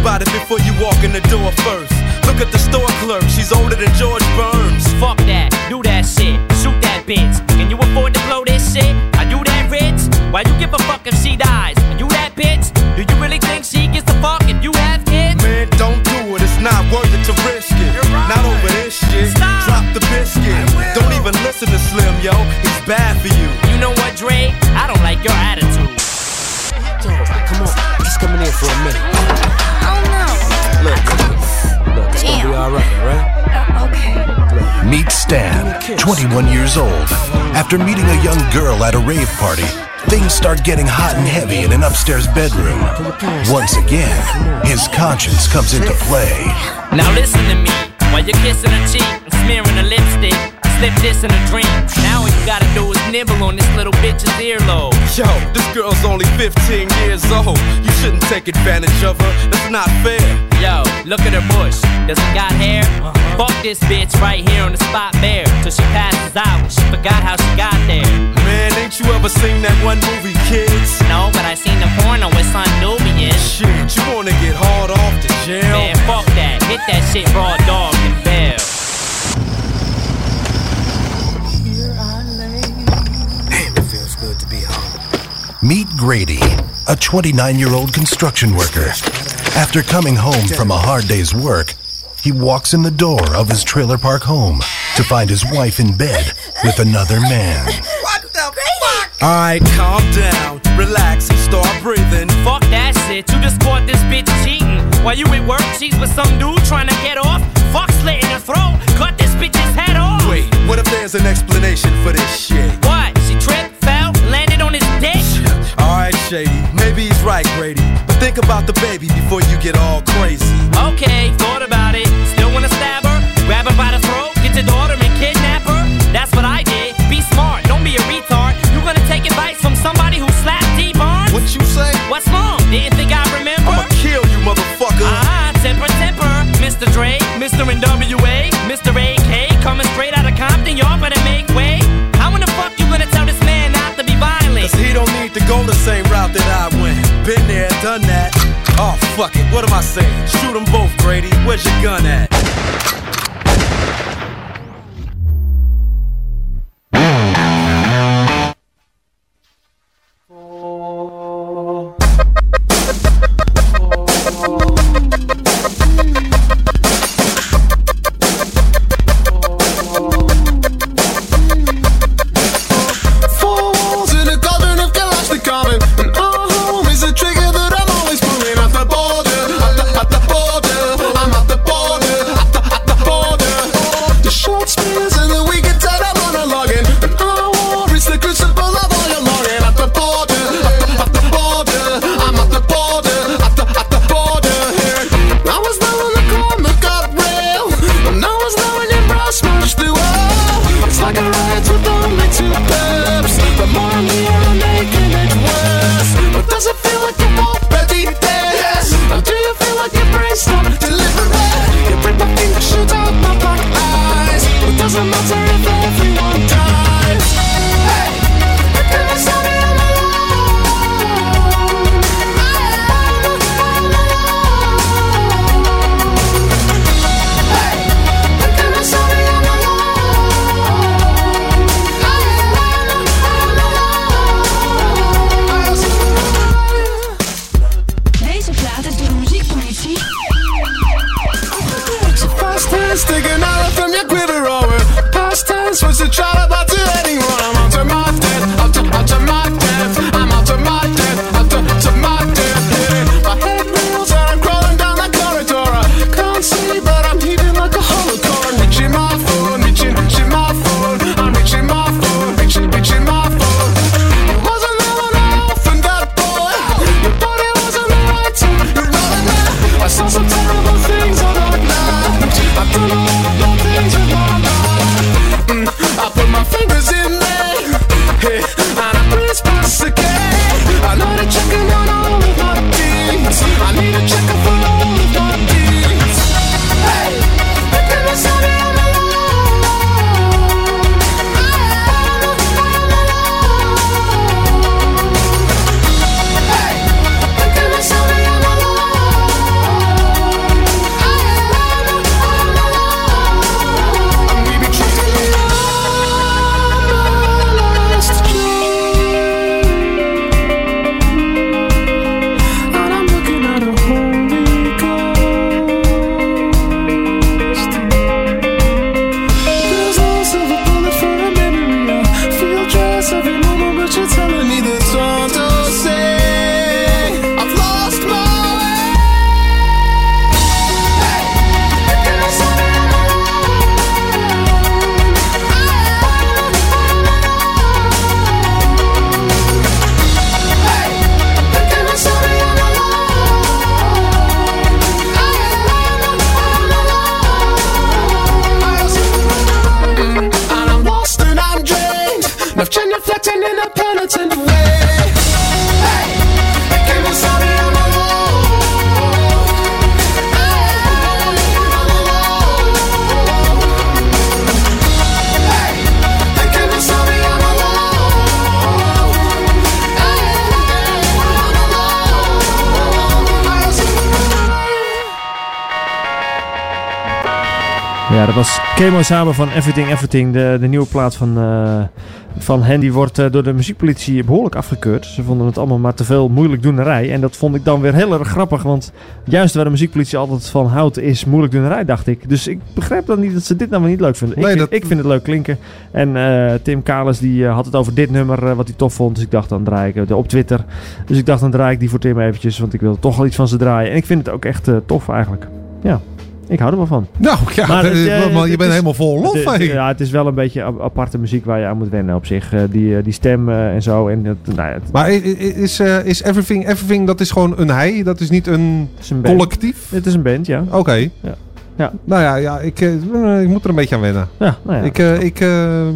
about it before you walk in the door first. Look at the store clerk, she's older than George Burns. Fuck that, do that shit, shoot that bitch. Can you afford to blow this shit? Are you that rich? Why you give a fuck if she dies? Are you that bitch? Do you really think she gets the fuck if you have kids? Man, don't do it, it's not worth it to risk it. Not over this shit. Stop. Drop the biscuit. Don't even listen to Slim, yo. He's bad for you. You know what, Dre? I don't like your attitude. Come on, just coming in for a minute. Look, it's gonna alright, alright? Meet Stan, 21 years old. After meeting a young girl at a rave party, things start getting hot and heavy in an upstairs bedroom. Once again, his conscience comes into play. Now listen to me. While you're kissing her cheek and smearing her lipstick, slip this in a dream. Now all you gotta do is nibble on this little bitch's earlobe. Yo, this girl's only 15 years old. You shouldn't take advantage of her. That's not fair. Yo, look at her bush. Does it got hair? Uh-huh. Fuck this bitch right here on the spot bare. Till she passes out. She forgot how she got there. Man, ain't you ever seen that one movie, kids? No, but I seen the porno with Son Nubian. Shit, you wanna get hard off the jail? Man, fuck that. Hit that shit raw dog and bell. Grady, a 29 year old construction worker. After coming home from a hard day's work, he walks in the door of his trailer park home to find his wife in bed with another man. What the fuck? Alright, calm down, relax, and start breathing. Fuck that shit. You just caught this bitch cheating. While you at work, she's with some dude trying to get off. Fuck slit in her throat. Cut this bitch's head off. Wait, what if there's an explanation for this shit? What? Right, Grady. But think about the baby before you get all crazy. Okay, thought about it. Still wanna stab her? Grab her by the throat, get your daughter and kidnap her? That's what I did. Be smart, don't be a retard. You gonna take advice from somebody who slapped T-Barnes? What you say? What's wrong? Didn't think I remember? I'ma kill you, motherfucker. Ah, temper, temper. Mr. Dre, Mr. NWA, Mr. AK, coming straight out of Compton. Y'all better make way. How in the fuck you gonna tell this man not to be violent? Cause he don't need to go the same route that I went. Been there, done that. Oh, fuck it, what am I saying? Shoot them both, Grady. Where's your gun at? Samen van Everything Everything. De, de nieuwe plaat van, eh, van hen. Die wordt eh, door de muziekpolitie behoorlijk afgekeurd. Ze vonden het allemaal maar te veel moeilijk doenerij. En dat vond ik dan weer heel erg grappig. Want juist waar de muziekpolitie altijd van houdt is moeilijk doenerij, dacht ik. Dus ik begrijp dan niet dat ze dit nou weer niet leuk vinden. Nee, ik, vind, dat- ik vind het leuk klinken. En eh, Tim Kalis die had het over dit nummer wat hij tof vond. Dus ik dacht dan draai ik het op Twitter. Dus ik dacht dan draai ik die voor Tim eventjes. Want ik wil toch wel iets van ze draaien. En ik vind het ook echt tof eigenlijk. Ja. Ik hou er wel van. Nou ja, Maar het, eh, eh, man, je het bent is- helemaal vol lof. het- hè. Ja, het is wel een beetje aparte muziek waar je aan moet wennen op zich. Eh, die, die stem eh, en zo. En het, nou ja, het- Maar is, eh, is Everything, Everything, dat is gewoon een hij? Dat is niet een, collectief? Het is een band, ja. Oké. Ja. Ja. Nou ja, ja ik, ik moet er een beetje aan wennen. Ja, nou ja. Ik, eh, ik, eh,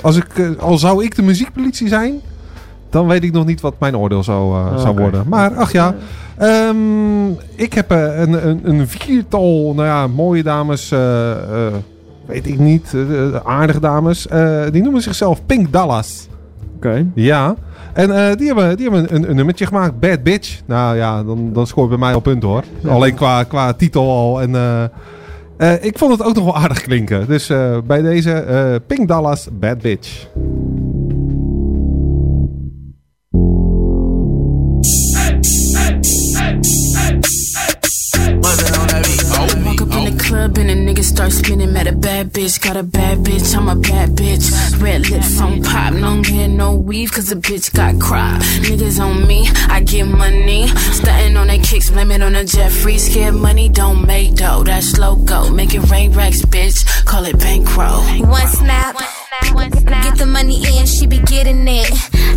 als ik, al zou ik de muziekpolitie zijn, dan weet ik nog niet wat mijn oordeel zou, eh, Oh, zou worden. Maar ach ja, ehm, ik heb eh, een, een, een viertal nou ja, mooie dames, eh, eh, weet ik niet, aardige dames. Die noemen zichzelf Pink Dallas. Oké. Ja. En die hebben, die hebben een, een nummertje gemaakt, Bad Bitch. Nou ja, dan, dan scoort bij mij al punten hoor. Ja. Alleen qua, qua titel al. En, ik vond het ook nog wel aardig klinken. Dus bij deze Pink Dallas, Bad Bitch. Start spinning. Met a bad bitch, got a bad bitch, I'm a bad bitch. Red lips on pop, long hair, no weave, cause the bitch got crop. Niggas on me, I get money. Stunting on they kicks, blame it on a Jeffrey. Scared money don't make dough, that's loco. Make it rain racks, bitch, call it bankroll. One snap, get the money in, she be getting it.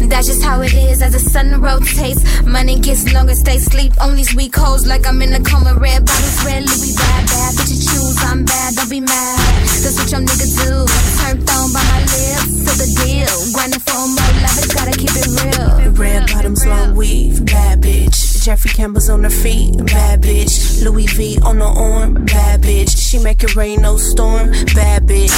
That's just how it is as the sun rotates. Money gets longer, stay sleep on these weak hoes like I'm in a coma. Red bottoms, red Louis, bad, bad. Bitches choose, I'm bad, don't be mad. That's what your nigga do. Turned on by my lips, to the deal. Grinding for more love, it's gotta keep it real. Red bottoms, long weave, bad bitch. Jeffrey Campbell's on her feet, bad bitch. Louis V on her arm, bad bitch. She make it rain, no storm, bad bitch.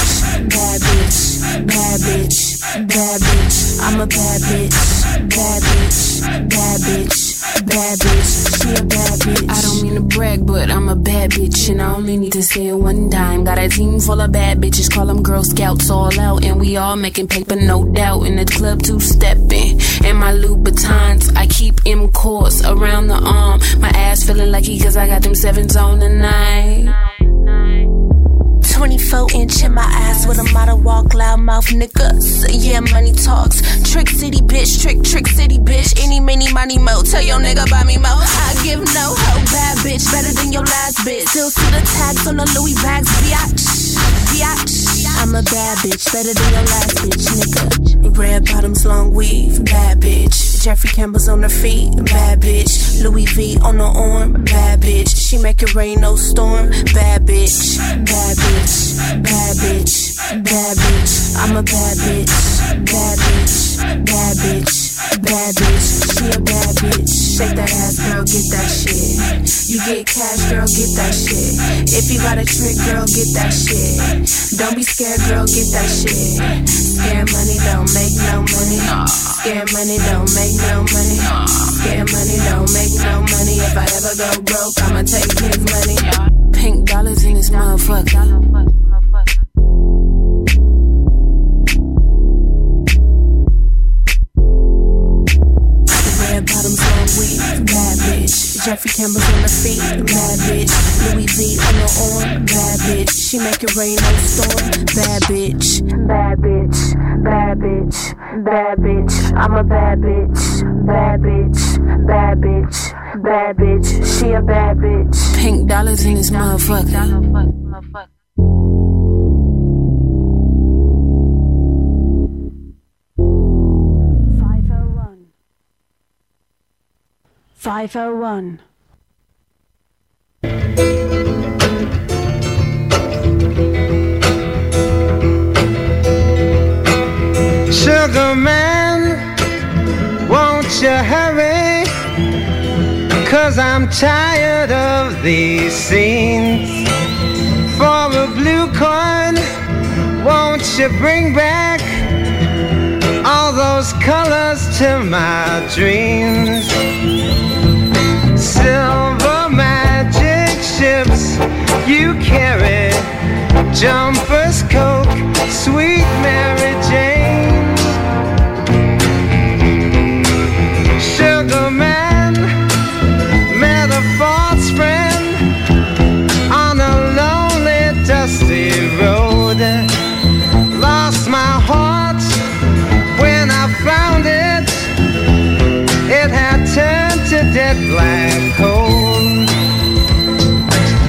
Bad bitch, bad bitch, bad bitch. I'm a bad bitch, bad bitch, bad bitch, bad bitch. She a bad bitch. I don't mean to brag, but I'm a bad bitch. And I only need to say it one time. Got a team full of bad bitches, call them Girl Scouts all out. And we all making paper, no doubt. In the club, two stepping. And my Louboutins, I keep M course around the arm. My ass feeling lucky cause I got them sevens on tonight. 24 inch in my ass with a model walk, loud mouth niggas. Yeah, money talks. Trick city bitch, trick, trick city bitch. Any, mini, money, mo. Tell your nigga buy me mo. I give no hoe, bad bitch, better than your last bitch. Still see the tags on the Louis bags, biatch, biatch. I'm a bad bitch, better than your last bitch, nigga. Red bottoms, long weave, bad bitch. Jeffrey Campbell's on her feet, bad bitch. Louis V on her arm, bad bitch. She make it rain, no storm, bad bitch, bad bitch, bad bitch, bad bitch. I'm a bad bitch, bad bitch, bad bitch, bad bitch. She a bad bitch. Shake that ass, girl, get that shit. You get cash, girl, get that shit. If you got a trick, girl, get that shit. Don't be scared, girl, get that shit. Scared money don't make no money. Scared money don't make no money. Scared money don't make no money. If I ever go broke, I'ma take his money. Pink dollars in this motherfucker. Jeffrey Campbell's on her feet, bad bitch. Louis V on her arm, bad bitch. She make it rain, no storm, bad bitch. Bad bitch, bad bitch, bad bitch. I'm a bad bitch, bad bitch, bad bitch, bad bitch. She a bad bitch. Pink dollars in this motherfucker. 501. Sugar man, won't you hurry? Cause I'm tired of these scenes. For a blue coin, won't you bring back all those colors to my dreams? Silver magic ships you carry, jumpers, coke, sweet Mary Jane. Sugar man, met a false friend on a lonely, dusty road. Lost my heart when I found it. It had turned dead black coal.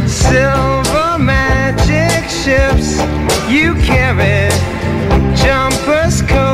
Silver magic ships you carry, jumpers, coke,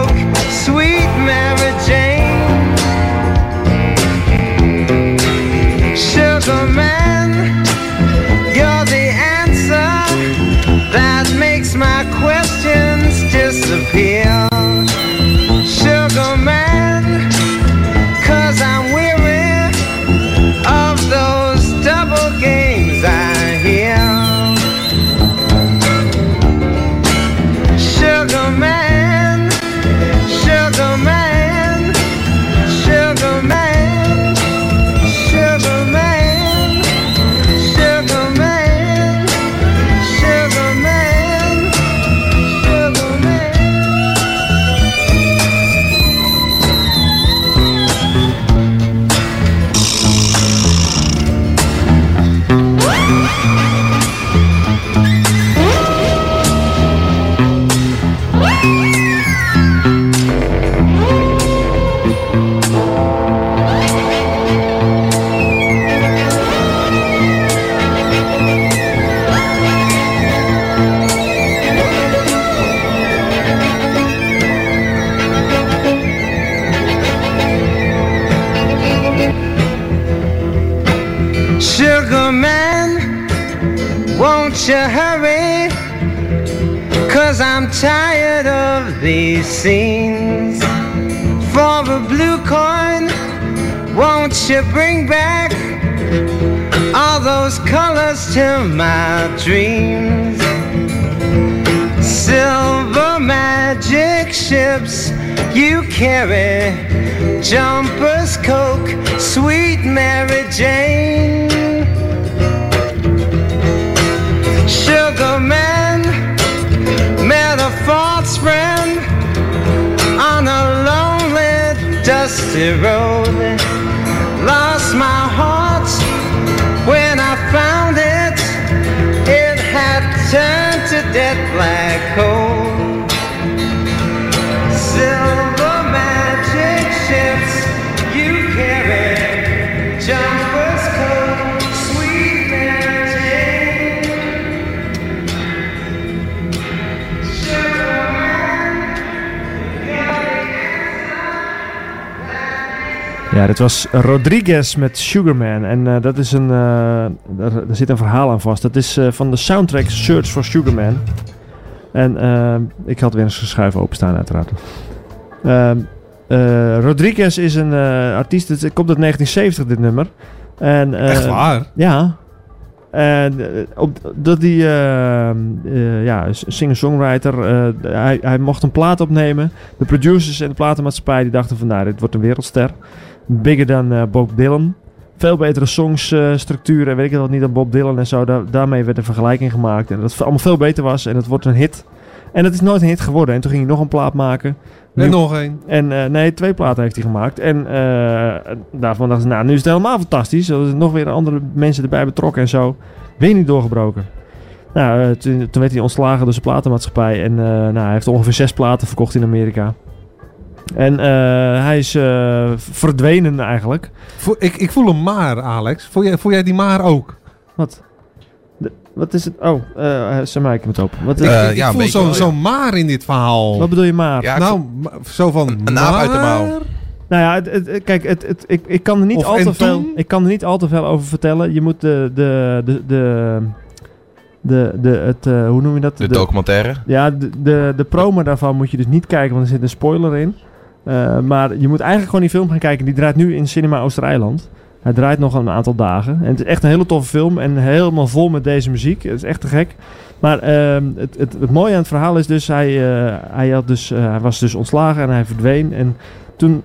scenes. For a blue coin, won't you bring back all those colors to my dreams? Silver magic ships you carry, jumpers, coke, sweet Mary Jane. Sugar man, met a false friend dusty road. Lost my heart when I found it. It had turned to dead black coal. Ja, dit was Rodriguez met Sugarman. En eh, dat is een. eh, daar, daar zit een verhaal aan vast. Dat is eh, van de soundtrack Search for Sugarman. En ik had weer een schuif openstaan, uiteraard. Ehm, eh, Rodriguez is een artiest. Het komt uit 1970, dit nummer. En, Echt waar? Ja. En op, dat die eh, eh, ja, singer-songwriter, hij, hij mocht een plaat opnemen. De producers en de platenmaatschappij die dachten van, nou, dit wordt een wereldster. Bigger dan eh, Bob Dylan. Veel betere songsstructuur en weet ik wat niet dan Bob Dylan en zo. Daar, daarmee werd een vergelijking gemaakt. En dat het allemaal veel beter was en het wordt een hit. En het is nooit een hit geworden. En toen ging hij nog een plaat maken. En nog één. En eh, nee, twee platen heeft hij gemaakt. En eh, daarvan dachten ze, nou, nu is het helemaal fantastisch. Er zijn nog weer andere mensen erbij betrokken en zo. Weer niet doorgebroken. Nou, eh, toen, toen werd hij ontslagen door zijn platenmaatschappij. En eh, nou, hij heeft ongeveer zes platen verkocht in Amerika. En eh, hij is eh, verdwenen eigenlijk. Vo- Ik, ik voel een maar, Alex. Voel jij, voel jij die maar ook? Wat? De- wat is het? Oh, eh zijn mij het op. Wat, Ik, Eh, ik ja, een voel zo'n ja. zo'n maar in dit verhaal. wat bedoel je maar? Ja, ik nou, zo van Een aap uit de maar? mouw. Nou ja, het, kijk, het, het, ik, ik, kan er niet Of al te veel, ik kan er niet al te veel over vertellen. Je moet de, de, de, de, de, de het, eh, hoe noem je dat? De documentaire. Ja, de, de, de promo daarvan moet je dus niet kijken, want er zit een spoiler in. Eh, maar je moet eigenlijk gewoon die film gaan kijken. Die draait nu in Cinema Oostereiland. Hij draait nog een aantal dagen. En het is echt een hele toffe film. En helemaal vol met deze muziek. Het is echt te gek. Maar ehm, het, het, mooie aan het verhaal is dus... Hij, eh, hij, had dus eh, hij was dus ontslagen en hij verdween. En toen...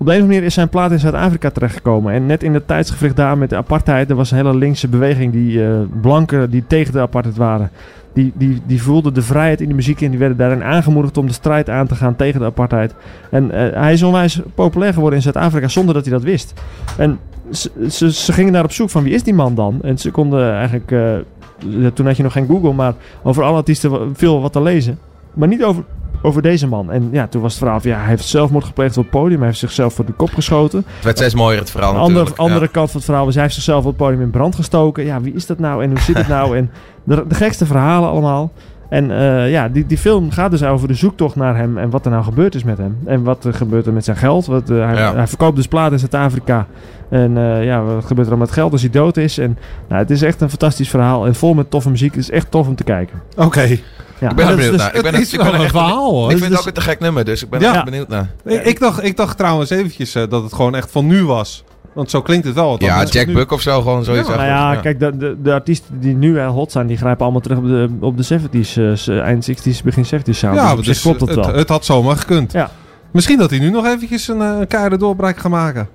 Op de een of andere manier is zijn plaat in Zuid-Afrika terechtgekomen. En net in het tijdsgevricht daar met de apartheid... er was een hele linkse beweging die blanken die tegen de apartheid waren... Die, die, die voelden de vrijheid in de muziek en die werden daarin aangemoedigd om de strijd aan te gaan tegen de apartheid. En eh, hij is onwijs populair geworden in Zuid-Afrika zonder dat hij dat wist. En ze, ze, gingen naar op zoek van wie is die man dan? En ze konden eigenlijk, eh, toen had je nog geen Google, maar over alle artiesten veel wat te lezen. Maar niet over, over deze man. En ja, toen was het verhaal van ja, hij heeft zelfmoord gepleegd op het podium. Hij heeft zichzelf voor de kop geschoten. Het werd steeds mooier het verhaal Een andere, andere ja. kant van het verhaal was hij heeft zichzelf op het podium in brand gestoken. Ja, wie is dat nou en hoe zit het nou? En de, de gekste verhalen allemaal. En eh, ja, die, die film gaat dus over de zoektocht naar hem en wat er nou gebeurd is met hem. En wat er gebeurt er met zijn geld. Wat, eh, hij, Ja. hij verkoopt dus platen in Zuid-Afrika. En eh, ja, wat gebeurt er dan met geld als hij dood is? En nou, het is echt een fantastisch verhaal en vol met toffe muziek. Het is echt tof om te kijken. Oké. Ja, Ik ben en er dat benieuwd dus- naar. Ik ben, het is ik wel een verhaal, vind het ook een te gek nummer, dus ik ben Ja. er benieuwd naar. Ik, ik, dacht, ik dacht trouwens eventjes eh, dat het gewoon echt van nu was. Want zo klinkt het wel. Ja, Jack. Buck of zo, gewoon zoiets. Ja. Nou ja, kijk, de, de, de artiesten die nu eh, hot zijn, die grijpen allemaal terug op de, op de 70s, eh, s- eind 60s, begin 70s sound. Ja, dus op dus zich klopt dat het, wel. het had zomaar gekund. Ja. Misschien dat hij nu nog eventjes een uh, keiharde doorbraak gaat maken.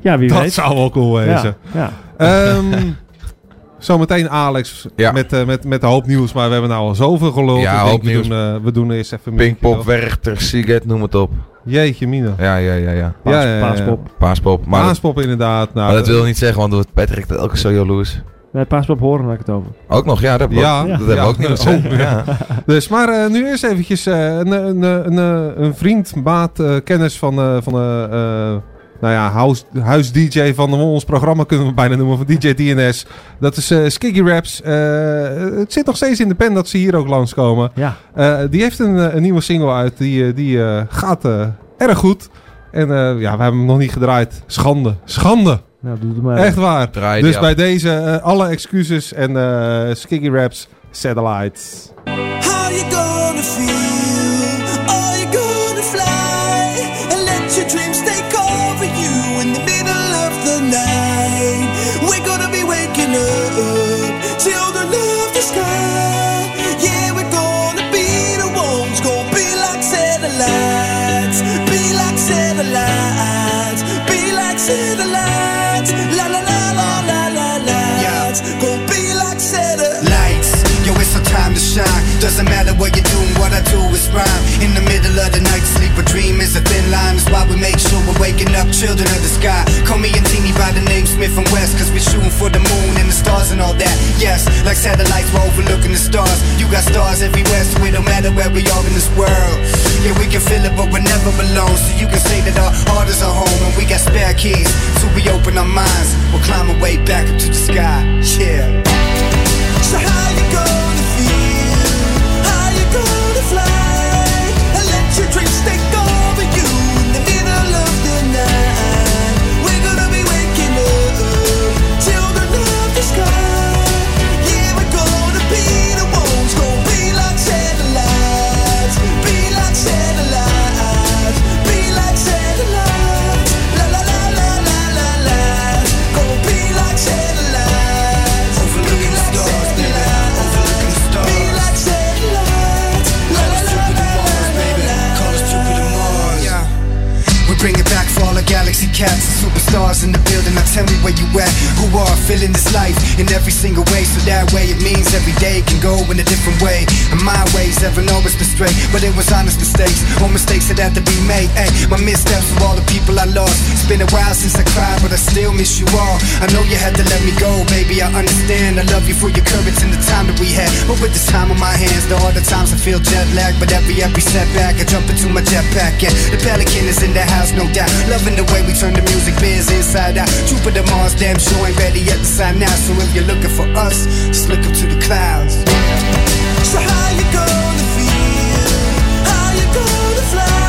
ja, wie dat weet. zou wel cool wezen. Ja, Ehm, zometeen Alex Ja. met, eh, met, met een hoop nieuws. Maar we hebben nou al zoveel geluld. Ja, hoop we nieuws. Doen, eh, we doen eerst even Pinkpop. Werchter, Siget, noem het op. Jeetje mine. Ja, ja, ja, ja. Ja, ja, ja, ja. Paaspop. Paaspop. Maar, dat, Paaspop inderdaad. Nou, maar dat eh, wil niet zeggen, want doet Patrick dat elke zo jaloers. Nee, Paaspop horen waar ik het over. Ook nog, ja, dat, hebben we Ja, ook- ja. dat hebben we ook niet. Oh, ja. Dus, maar nu eerst eventjes eh, een, een, een, een, vriend, maat, eh, kennis van, eh, van nou ja, house, huis-dj van ons programma kunnen we bijna noemen, van DJ DNS. Dat is eh Skiggy Raps. Eh, het zit nog steeds in de pen dat ze hier ook langskomen. Ja. Eh, die heeft een, een nieuwe single uit, die, die eh, gaat eh, erg goed. En eh, ja, we hebben hem nog niet gedraaid. Schande, schande. Nou, doe het maar. Echt waar. Draai dus bij af. deze alle excuses en eh Skiggy Raps, Satellites. How you gonna feel? Doesn't matter what you're doing, what I do is rhyme. In the middle of the night, sleep or dream is a thin line. That's why we make sure we're waking up children of the sky. Call me a teeny by the name Smith and West, cause we're shooting for the moon and the stars and all that. Yes, like satellites, we're overlooking the stars. You got stars everywhere, so it don't matter where we are in this world. Yeah, we can feel it, but we're never alone. So you can say that our heart is our home and we got spare keys. So we open our minds, we'll climb our way back up to the sky. Yeah. So how you cats superstars in the building. Now tell me where you at. Who are feeling this life in every single way? So that way it means every day can go in a different way. And my ways haven't always been straight, but it was honest mistakes or mistakes that had to be made. Hey, my missteps of all the people I lost. It's been a while since I cried, but I still miss you all. I know you had to let me go, baby. I understand. I love you for your courage and the time that we had. But with this time on my hands, the harder times I feel jet lag. But every every setback, I jump into my jetpack. Yeah, the pelican is in the house, no doubt. Loving the way we turn the music biz inside out. Jupiter, Mars, damn sure ain't ready yet to sign out. So if you're looking for us, just look up to the clouds. So how you gonna feel? How you gonna fly?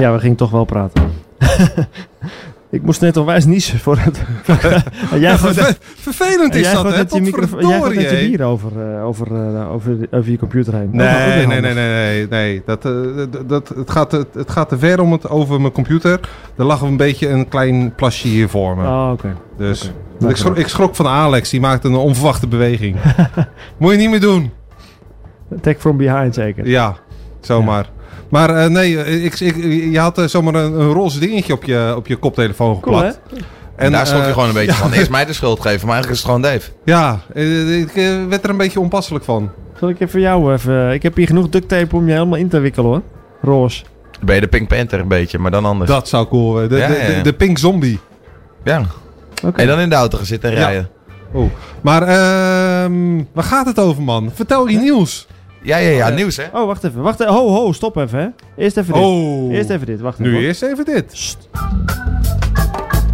Ja, we gingen toch wel praten. ik moest net onwijs niezen voor het... En jij gooit- Ver- vervelend en is jij dat, hè? je microfoon- Jij gooit je bier over, eh, over, eh, over, over je computer heen. Nee, nee, nee, nee, nee, nee. Dat, eh, dat, het, gaat, te- het gaat te ver om het over mijn computer. Er lag een beetje een klein plasje hier voor me. Oh, oké. Dus ik, schrok, ik schrok van Alex, die maakte een onverwachte beweging. Moet je niet meer doen. Attack from behind zeker. Ja, zomaar. Maar eh, nee, eh, ik, ik, je had eh, zomaar een, een roze dingetje op je, op je koptelefoon Cool, geplakt. En daar schrok je gewoon een beetje ja, van. Eerst mij de schuld geven, maar eigenlijk is het gewoon Dave. Ja, ik werd er een beetje onpasselijk van. Zal ik even jou even... Ik heb hier genoeg duct tape om je helemaal in te wikkelen hoor. Roos. Ben je de Pink Panther een beetje, maar dan anders. Dat zou cool zijn. De, Ja, de, ja, ja. de, de Pink Zombie. Ja. En dan in de auto gaan zitten en Ja. rijden. Oeh. Maar ehm waar gaat het over, man? Vertel je nieuws. Ja, ja, ja, Oh, nieuws hè. Oh, wacht even. Wacht even. Ho, ho, stop even hè. Eerst even dit. Oh. Eerst even dit. Wacht even. Nu hoor. eerst even dit.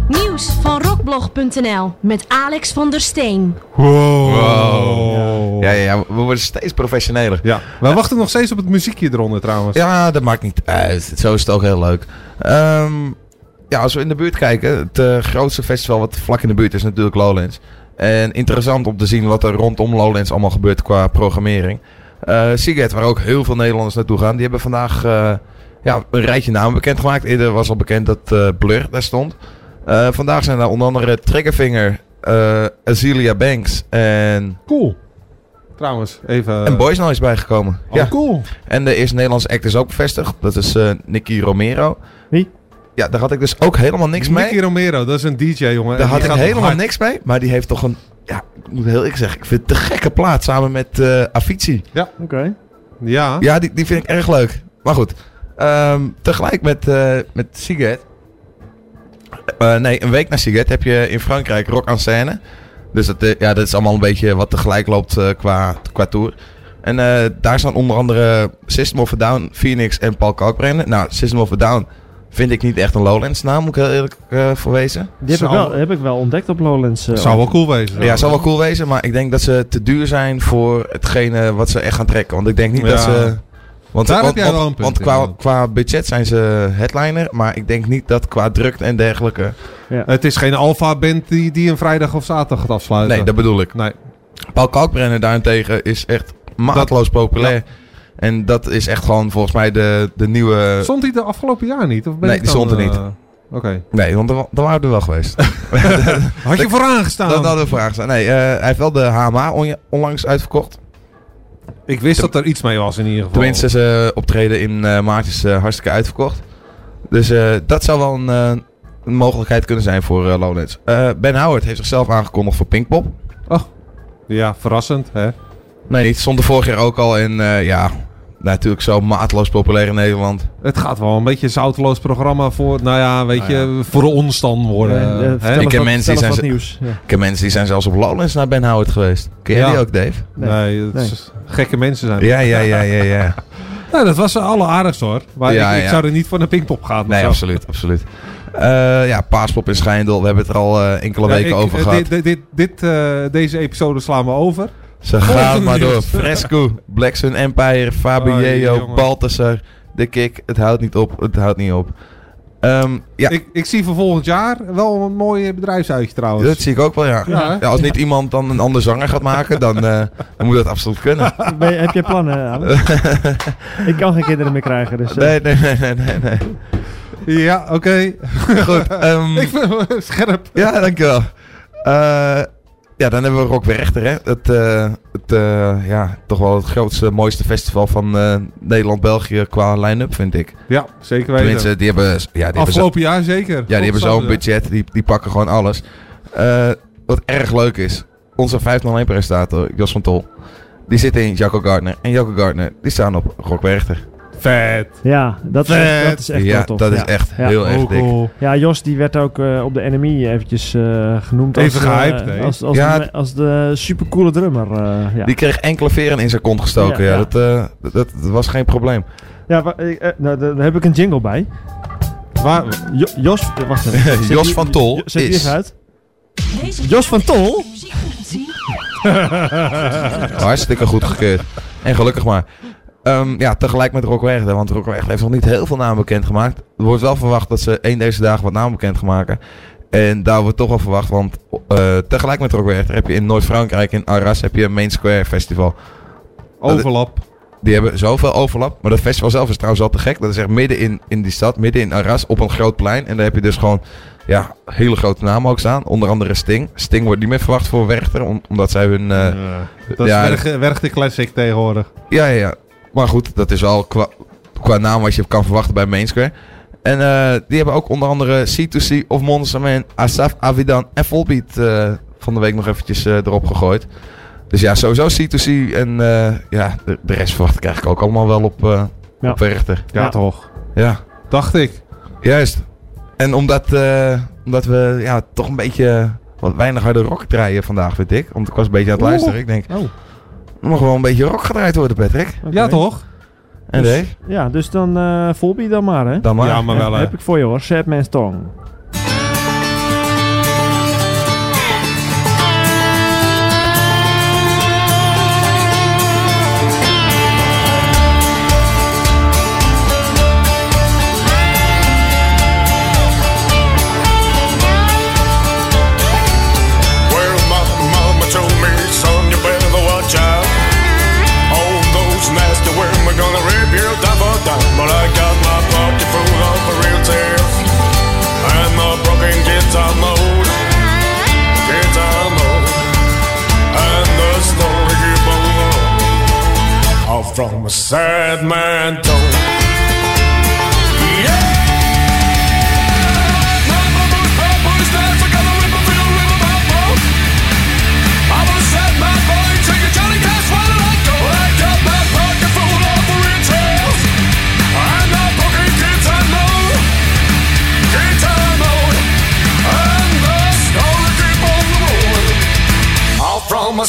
Nieuws van rockblog.nl met Alex van der Steen. Wow. Ja, ja, ja, we worden steeds professioneler. Ja. We wachten nog steeds op het muziekje eronder trouwens. Ja, dat maakt niet uit. Zo is het ook heel leuk. Ehm, ja, als we in de buurt kijken, het eh, grootste festival wat vlak in de buurt is natuurlijk Lowlands. En interessant om te zien wat er rondom Lowlands allemaal gebeurt qua programmering. Eh Seagate, waar ook heel veel Nederlanders naartoe gaan, die hebben vandaag eh, ja, een rijtje namen bekendgemaakt. Eerder was al bekend dat eh, Blur daar stond. Vandaag zijn daar onder andere Triggerfinger, Azealia Banks en... Cool. Trouwens, even... En Boys Noise bijgekomen. Oh, cool. En de eerste Nederlandse act is ook bevestigd. Dat is eh Nicky Romero. Wie? Ja, daar had ik dus ook helemaal niks mee. Nicky Romero, dat is een DJ, jongen. Daar had ik helemaal hard. niks mee. Maar die heeft toch een... Ja, ik moet heel eerlijk zeggen. Ik vind het een gekke plaat samen met eh Avicii. Ja. Oké. Ja. Ja, die, die vind ik erg leuk. Maar goed. Ehm, tegelijk met, eh met Siget. Eh, nee, een week na Siget heb je in Frankrijk Rock en Scène. Dus dat, ja, dat is allemaal een beetje wat tegelijk loopt eh, qua, qua tour. En eh, daar staan onder andere System of a Down, Phoenix en Paul Kalkbrenner. Nou, System of a Down vind ik niet echt een Lowlands naam, moet ik heel eerlijk eh, voor wezen. Die heb ik, wel, heb ik wel ontdekt op Lowlands. eh, Zou wel cool wezen. Ja, zou wel cool wezen, maar ik denk dat ze te duur zijn voor hetgene wat ze echt gaan trekken. Want ik denk niet Ja. dat ze... Want, Daar want, heb jij wel want- een punt want in, qua, qua budget zijn ze headliner, maar ik denk niet dat qua drukte en dergelijke. Het is geen alfa-band die, die een vrijdag of zaterdag gaat afsluiten. Nee, dat bedoel ik. Nee. Paul Kalkbrenner daarentegen is echt maatloos populair. En dat is echt gewoon volgens mij de, de nieuwe... Stond hij de afgelopen jaar niet? Of ben Nee, die stond er niet. eh, Oké. Nee, want dan, dan waren we er wel geweest. Had je vooraan gestaan? Dan hadden we vooraan gestaan. Nee, eh, hij heeft wel de HMA on- onlangs uitverkocht. Ik wist dat er iets mee was in ieder geval. Tenminste, ze optreden in eh, maart is eh, hartstikke uitverkocht. Dus eh, dat zou wel een, eh, een mogelijkheid kunnen zijn voor eh, Lowlands. Eh, ben Howard heeft zichzelf aangekondigd voor Pinkpop. Oh, ja, verrassend, hè? Nee, niet. Stond er vorig jaar ook al. Eh, ja, natuurlijk zo maatloos populair in Nederland. Het gaat wel een beetje een zouteloos programma voor, nou ja, weet je, voor ons dan worden. Ja, hè? vertel Ik ken mensen die zijn ze- Ik ken mensen die zijn zelfs op Lowlands naar Ben Howard geweest. Ken jij Ja. die ook, Dave? Nee, gekke mensen zijn. Ja, ja, ja, ja, ja. Nou, dat was alle aardigst hoor. Maar Ja, ik, ik ja. zou er niet voor een Pinkpop gaan. Nee, zo. absoluut, absoluut. Eh, ja, Paaspop in Schijndel. We hebben het er al eh, enkele Ja, weken ik- over eh, gehad. Dit, dit, dit, deze episode slaan we over. Ze gaan maar door. Fresco, Black Sun Empire, Oh, Fabio, jongen. Baltasar, De Kick. Het houdt niet op, het houdt niet op. Ehm, ja, Ik, ik zie voor volgend jaar wel een mooi bedrijfsuitje trouwens. dat zie ik ook wel, ja. Ja, als niet iemand dan een ander zanger gaat maken, dan, eh, dan moet dat absoluut kunnen. Ben je- heb jij plannen, Alex? ik kan geen kinderen meer krijgen, dus... eh, Nee, nee, nee, nee, nee. nee. Ja, oké. Goed. ehm, ik vind het scherp. Ja, dankjewel. Eh ja, dan hebben we Rock Werchter, hè. Het, eh, het eh, ja, toch wel het grootste, mooiste festival van eh, Nederland-België qua line-up, vind ik. Ja, zeker weten. Tenminste, die hebben... Ja, die hebben zo- Afgelopen jaar zeker. Ja, die hebben zo'n budget, die, die pakken gewoon alles. Wat erg leuk is, onze 501-presentator, Jos van Tol, die zit in Jacco Gardner. En Jacco Gardner, die staan op Rock Werchter. Vet. Ja, dat is echt, dat is echt Ja, wel tof. dat is echt heel erg dik. Ja, Jos die werd ook eh, op de NME eventjes eh, genoemd Even als, eh, gehyped, als, als, Ja. de, als de supercoole drummer. eh, ja. Die kreeg enkele veren in zijn kont gestoken. Ja, Ja, ja. Dat, eh, dat, dat was geen probleem. Ja, eh, eh, nou, daar heb ik een jingle bij. Waar? Jo- Jos, wacht even. Zet Jos die- van Tol Zet die is- uit. Jos van Tol? Hartstikke goed gekeurd. En gelukkig maar. Ehm, ja, tegelijk met Rock Werchter. Want Rock Werchter heeft nog niet heel veel namen bekendgemaakt. Er wordt wel verwacht dat ze één deze dagen wat namen bekend gaan maken. En daar wordt toch wel verwacht. Want eh, tegelijk met Rock Werchter heb je in Noord-Frankrijk, in Arras, heb je een Main Square Festival. Overlap. Die hebben zoveel overlap. Maar dat festival zelf is trouwens al te gek. Dat is echt midden in, in die stad, midden in Arras, op een groot plein. En daar heb je dus gewoon ja, hele grote namen ook staan. Onder andere Sting. Sting wordt niet meer verwacht voor Werchter, om- omdat zij hun... eh, Dat ja, is Werchter Classic tegenwoordig. ja, ja, ja. Maar goed, dat is wel qua, qua naam wat je kan verwachten bij Main Square. En eh, die hebben ook onder andere C2C of Monster Man, Asaf, Avidan en Volbeat eh, van de week nog eventjes eh, erop gegooid. Dus ja, sowieso C2C en eh, ja, de, de rest verwacht ik eigenlijk ook allemaal wel op, eh Ja. op Werchter. Ja, toch. Ja. Dacht ik. Juist. En omdat, eh, omdat we ja, toch een beetje wat weinig harde rock draaien vandaag, vind ik. Want ik was een beetje aan het Oeh. luisteren. Ik denk, Oh. Er mag wel een beetje rock gedraaid worden, Patrick. Ja, toch? En Dus-? Ja, dus dan eh Volby dan maar, hè? Dan maar. Ja, maar wel, hè. Heb ik voor je hoor, Sad Man's Tongue. Story keep on rolling. All from a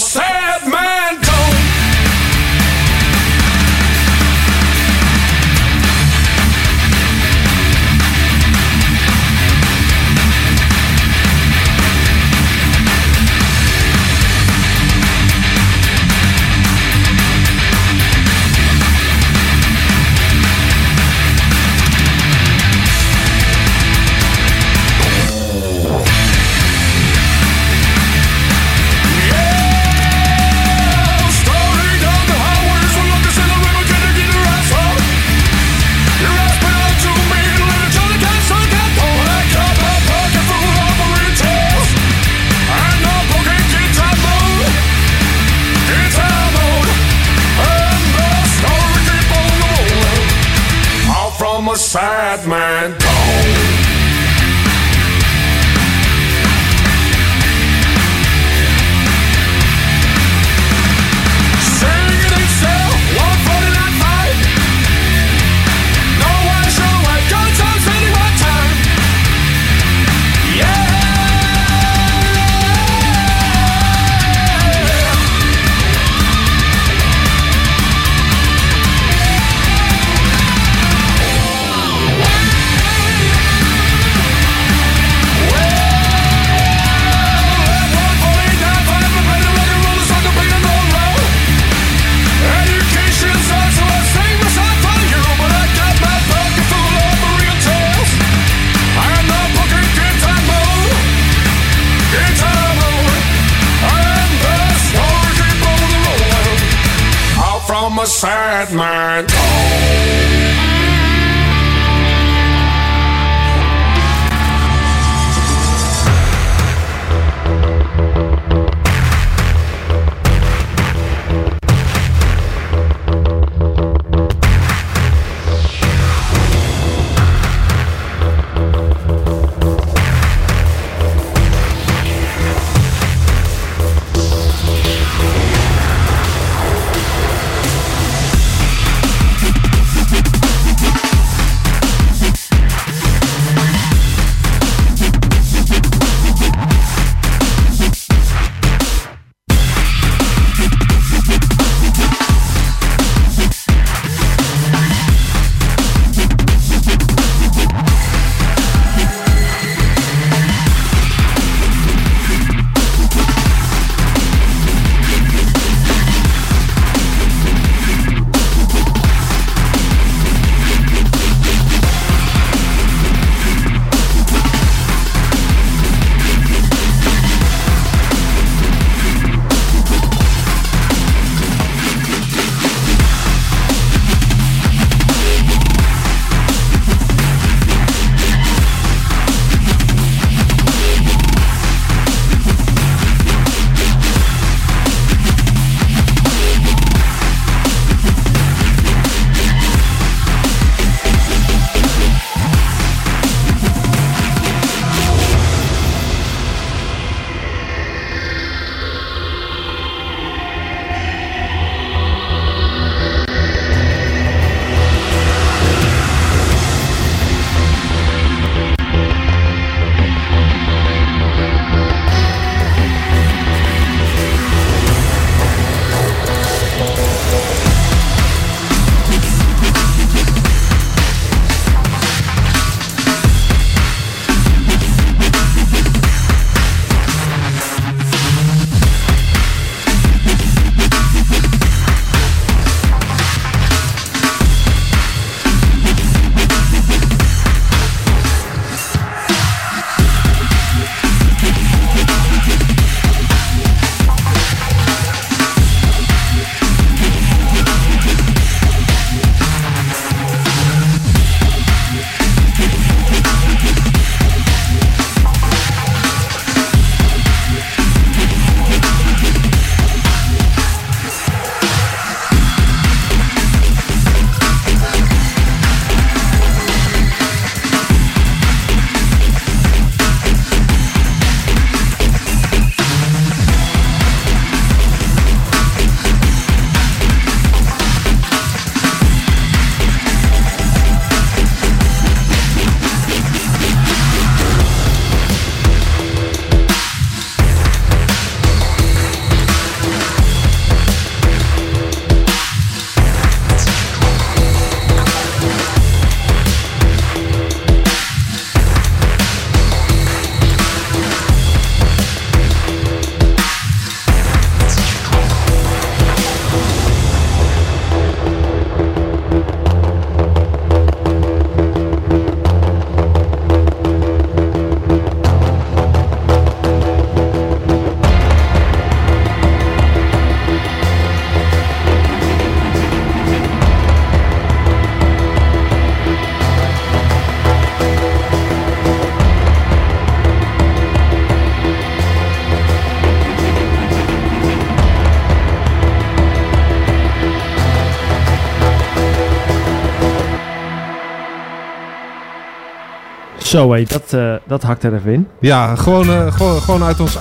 Zo hé, dat, eh, dat hakt er even in. Ja, gewoon, eh, gewoon, gewoon uit ons...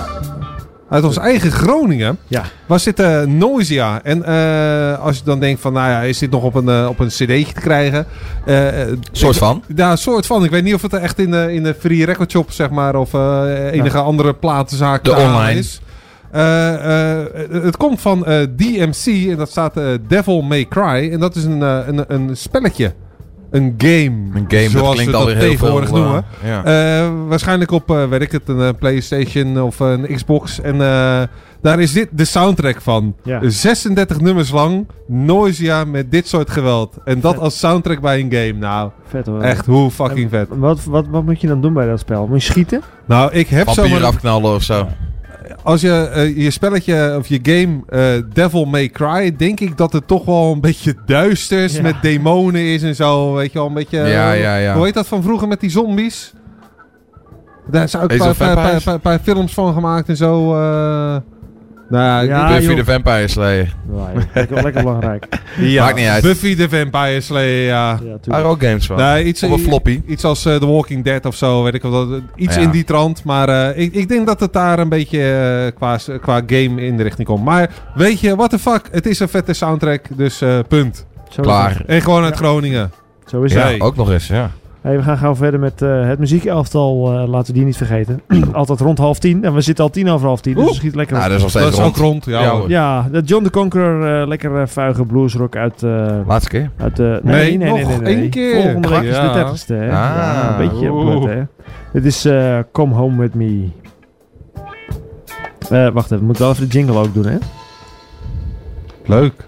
Uit ons eigen Groningen Ja. was dit eh Noisia. En eh, als je dan denkt van, nou ja, is dit nog op een, op een cd'tje te krijgen? Soort ik- van? Ja, soort van. Ik weet niet of het echt in de, in de free record shop, zeg maar, of eh, enige andere platenzaak De online. is. Eh, eh, het komt van eh, DMC en dat staat Devil May Cry. En dat is een, een, een spelletje. Een game. Een game, dat zoals klinkt we alweer dat heel tegenwoordig veel, eh, noemen. ja. Eh, waarschijnlijk op, eh, weet ik het, een eh, PlayStation of een Xbox. En eh, daar is dit de soundtrack van. Ja. 36 nummers lang. Noisia met dit soort geweld. En dat als soundtrack bij een game. Nou, Vet hoor. echt hoe fucking vet. Wat, wat, wat moet je dan doen bij dat spel? Moet je schieten? Nou, ik heb Vampier zomaar... afknallen of zo. Als je eh, je spelletje of je game eh, Devil May Cry, denk ik dat het toch wel een beetje duisters Ja. met demonen is en zo. Weet je wel, een beetje. Ja, eh, ja, ja. Hoe heet dat van vroeger met die zombies? Daar zijn ook een paar- paar films van gemaakt en zo. Nou, Ja, Buffy joh. de Vampire Slayer. Ja, lekker, lekker belangrijk. ja, Maakt niet uit. Buffy the Vampire Slayer, ja. Ja, ook games van. Nee, iets, Op een floppy. Iets als eh, The Walking Dead of zo, weet ik wel. dat- Iets Ja. in die trant. Maar eh, ik, ik denk dat het daar een beetje eh, qua, qua game in de richting komt. Maar weet je, what the fuck? Het is een vette soundtrack, dus eh, punt. Zo Klaar. En gewoon uit Groningen. Zo is Ja, het. Ook nog eens, ja. Hey, we gaan gauw verder met eh, het muziekelftal. eh, laten we die niet vergeten. Altijd rond half tien. En we zitten al tien over half tien. Dus Oeh. we schieten lekker Nou, op. dat is nog Dat steeds is ook rond. rond. Ja, Ja. Ja, de John de Conqueror. eh, lekker vuige bluesrock uit... eh Laatste keer. uit de, Nee, nee, nee, nee, nog nee, nee. één keer. Volgende week is Ja. de dertigste. Hè? Ah. Ja, een beetje opletten, hè. Dit is eh, Come Home With Me. Eh, wacht even, we moeten wel even de jingle ook doen, hè? Leuk.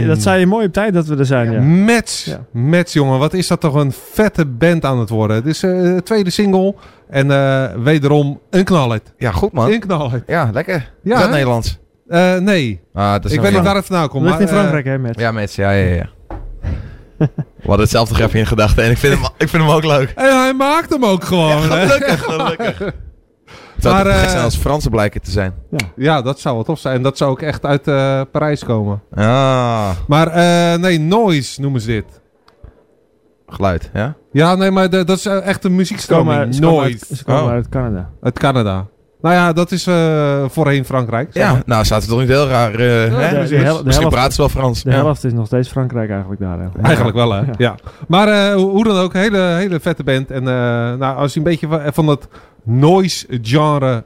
Zei, dat zei je mooi op tijd dat we er zijn, ja. Mets. Mets, jongen. Wat is dat toch een vette band aan het worden. Het is eh, de tweede single. En eh, wederom een knallet. Ja, goed man. Een knallet. Ja, lekker. Ja, is dat? Nederlands? Eh, nee. Ah, dat is Ik weet niet waar het vandaan komt. Ligt in Frankrijk, hè, Mets? Ja, Mets. Ja, ja, ja. We hadden hetzelfde grapje in gedachten en ik vind hem, ik vind hem ook leuk. En hij maakt hem ook gewoon. Ja, hè? gelukkig, gelukkig. zou Maar, gek eh, zijn als Fransen blijken te zijn. Ja, dat zou wel tof zijn. En dat zou ook echt uit eh, Parijs komen. Ah. Maar eh, nee, noise noemen ze dit. Geluid, ja? Ja, nee, maar de- dat is echt een Ze komen, muziekstroming. uit, ze komen, Noise. uit, ze komen Oh. uit Canada. Uit Canada. Nou ja, dat is eh, voorheen Frankrijk. zeg Ja, maar. nou zaten ze toch niet heel raar. eh, hè? de hel- de Misschien helft- praten ze wel Frans. De Ja. helft is nog steeds Frankrijk eigenlijk daar. hè. Eigenlijk wel, hè? Ja. Maar eh, hoe hoe dan ook, hele, hele vette band. En eh, nou, als je een beetje van, van dat noise-genre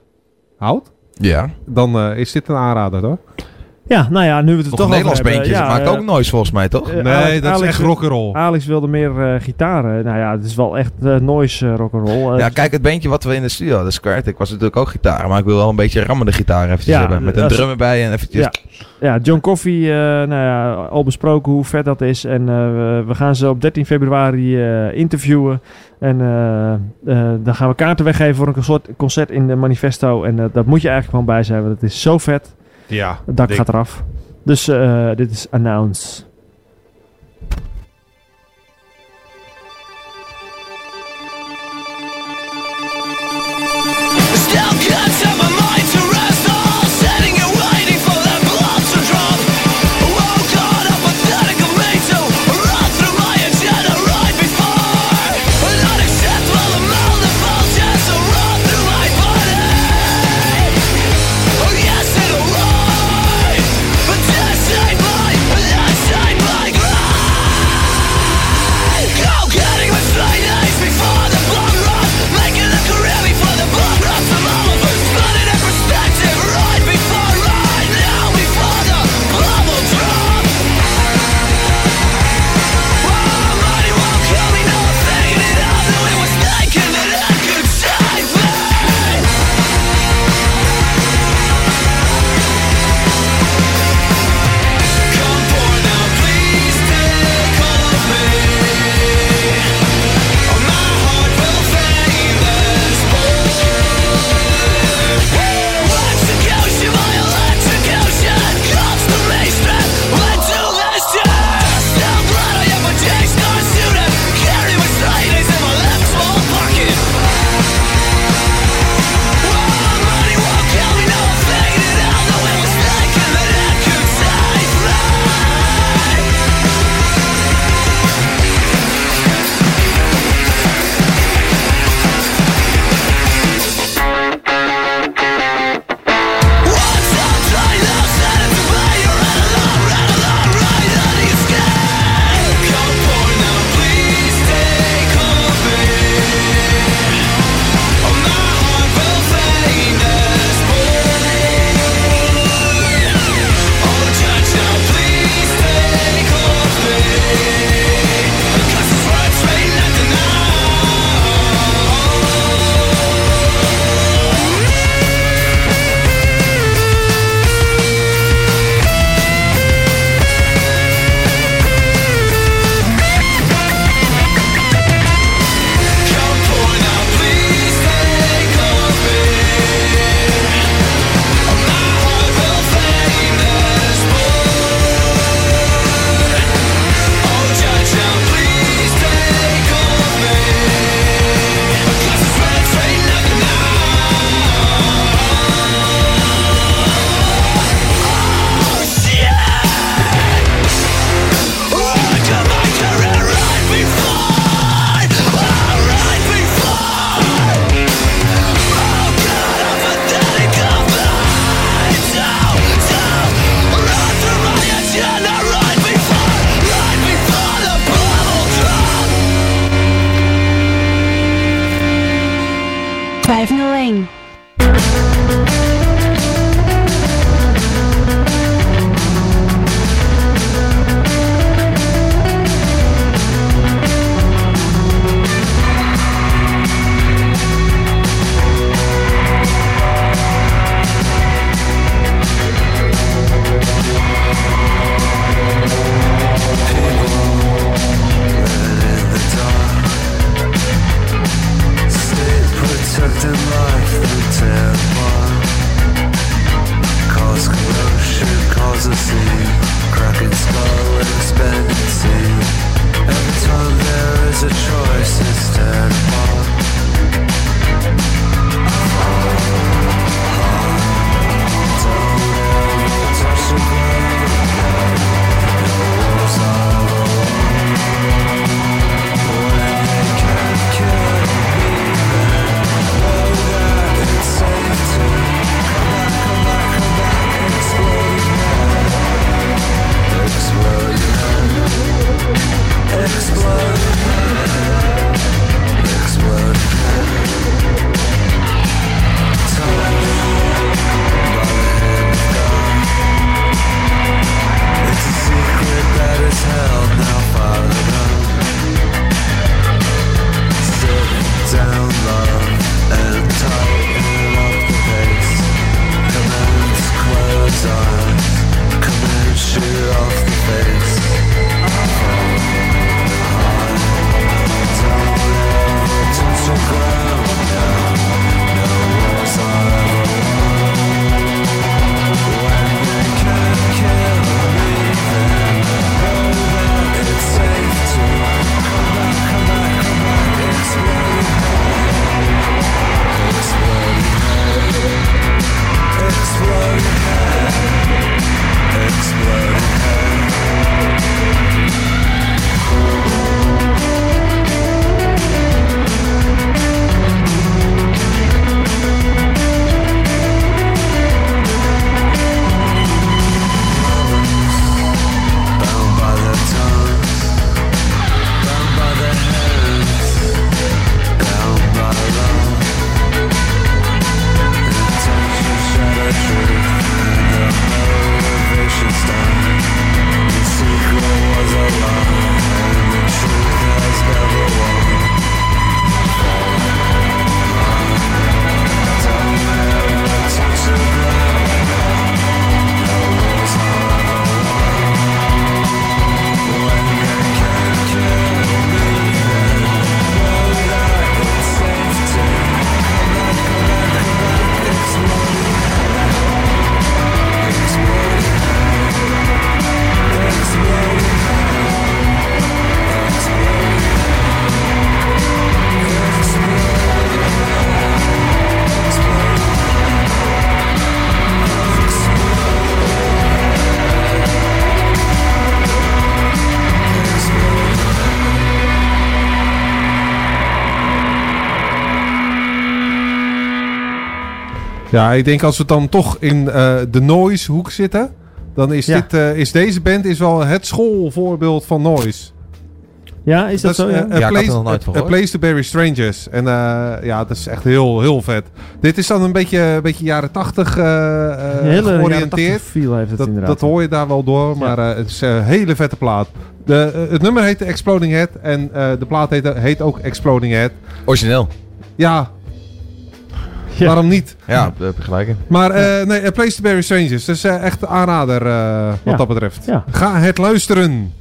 houdt, Ja. dan eh, is dit een aanrader, hoor. Ja, nou ja, nu we het Nog toch een Nederlands hebben, ja, ze maakt eh, ook noise volgens mij, toch? eh, Nee, Alex- dat is Alex echt rock'n'roll. Alex wilde meer eh, gitaren. Nou ja, het is wel echt eh, noise uh, rock'n'roll. Eh, Ja, kijk, het bandje wat we in de studio hadden, Square ik was natuurlijk ook gitaar. Maar ik wil wel een beetje rammende gitaar eventjes Ja, hebben. Met een drum erbij en eventjes... Ja, ja John Coffey, eh, nou ja, al besproken hoe vet dat is. En eh, we- gaan ze op 13 februari eh, interviewen. En eh, eh, dan gaan we kaarten weggeven voor een concert, concert in de Manifesto. En eh, daar moet je eigenlijk gewoon bij zijn, want het is zo vet. Ja, Het dak gaat eraf. Dus eh, dit is Announce. Ja, ik denk als we dan toch in eh, de noise hoek zitten, dan is, Ja. dit, eh, is deze band is wel het schoolvoorbeeld van noise. Ja, is dat, zo? eh, Ja? A Ja, ik had Place- nog nooit A gehoord. Place to Bury Strangers. En eh, ja, dat is echt heel, heel vet. Dit is dan een beetje, een beetje jaren tachtig eh eh, jaren georiënteerd. 80 feel heeft het dat, inderdaad. dat hoor je daar wel door, maar eh, het is een hele vette plaat. De, het nummer heet Exploding Head en eh, de plaat heet, heet ook Exploding Head. Origineel. Ja, Ja. waarom niet? Ja, daar heb je gelijk in. Maar eh, nee, A Place to Bury Strangers. Dat is eh, echt een aanrader eh, wat Ja. dat betreft. Ja. Ga het luisteren.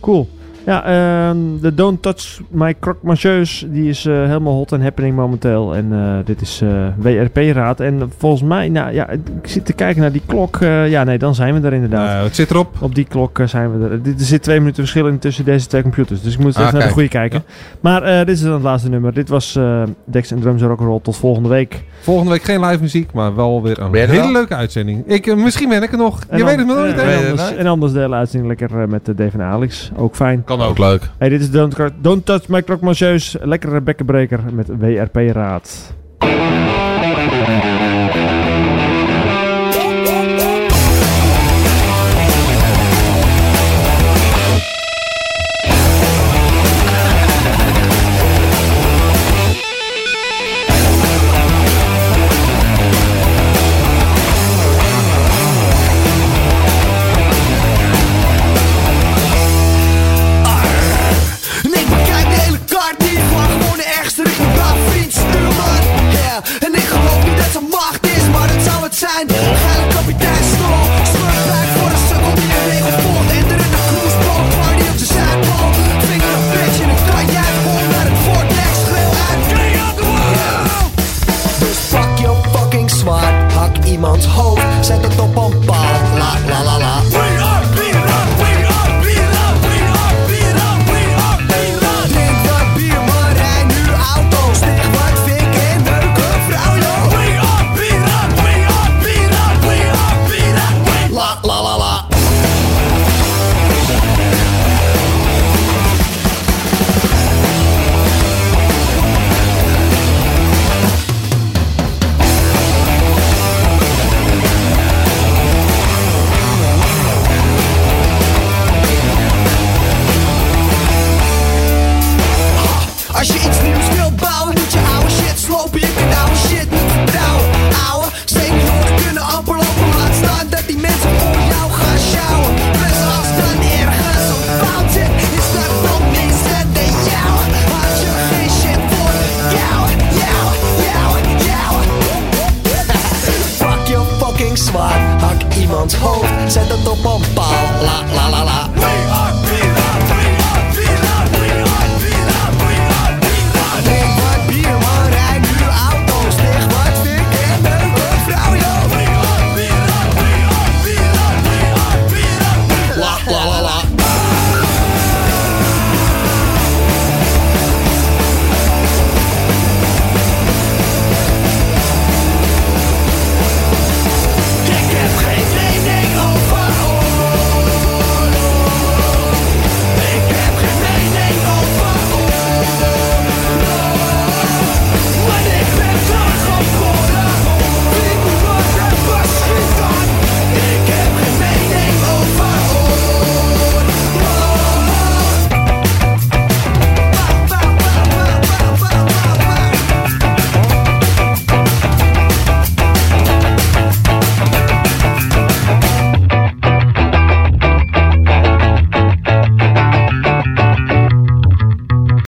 Cool. Ja, ehm, de Don't Touch My Croque Monsieur, die is eh, helemaal hot en happening momenteel. En eh, dit is eh, WRP-raad. En volgens mij, nou ja, ik zit te kijken naar die klok. eh, ja, nee, dan zijn we er inderdaad. Nou, het zit erop. Op die klok zijn we er. Dit- Er zit twee minuten verschil in tussen deze twee computers. Dus ik moet Ah, even naar de goede kijken. Maar eh, dit is dan het laatste nummer. Dit was eh Dex en Drums en Rock'n'Roll. Tot volgende week. Volgende week geen live muziek, maar wel weer een hele wel? leuke uitzending. Ik, misschien ben ik er nog. En je weet het maar nooit, en, en anders de hele uitzending lekker met Dave en Alex. Ook fijn. Kan ook leuk. Hey, dit is Don't, Don't Touch My Croque Monsieur's. Lekkere bekkenbreker met WRP-raad.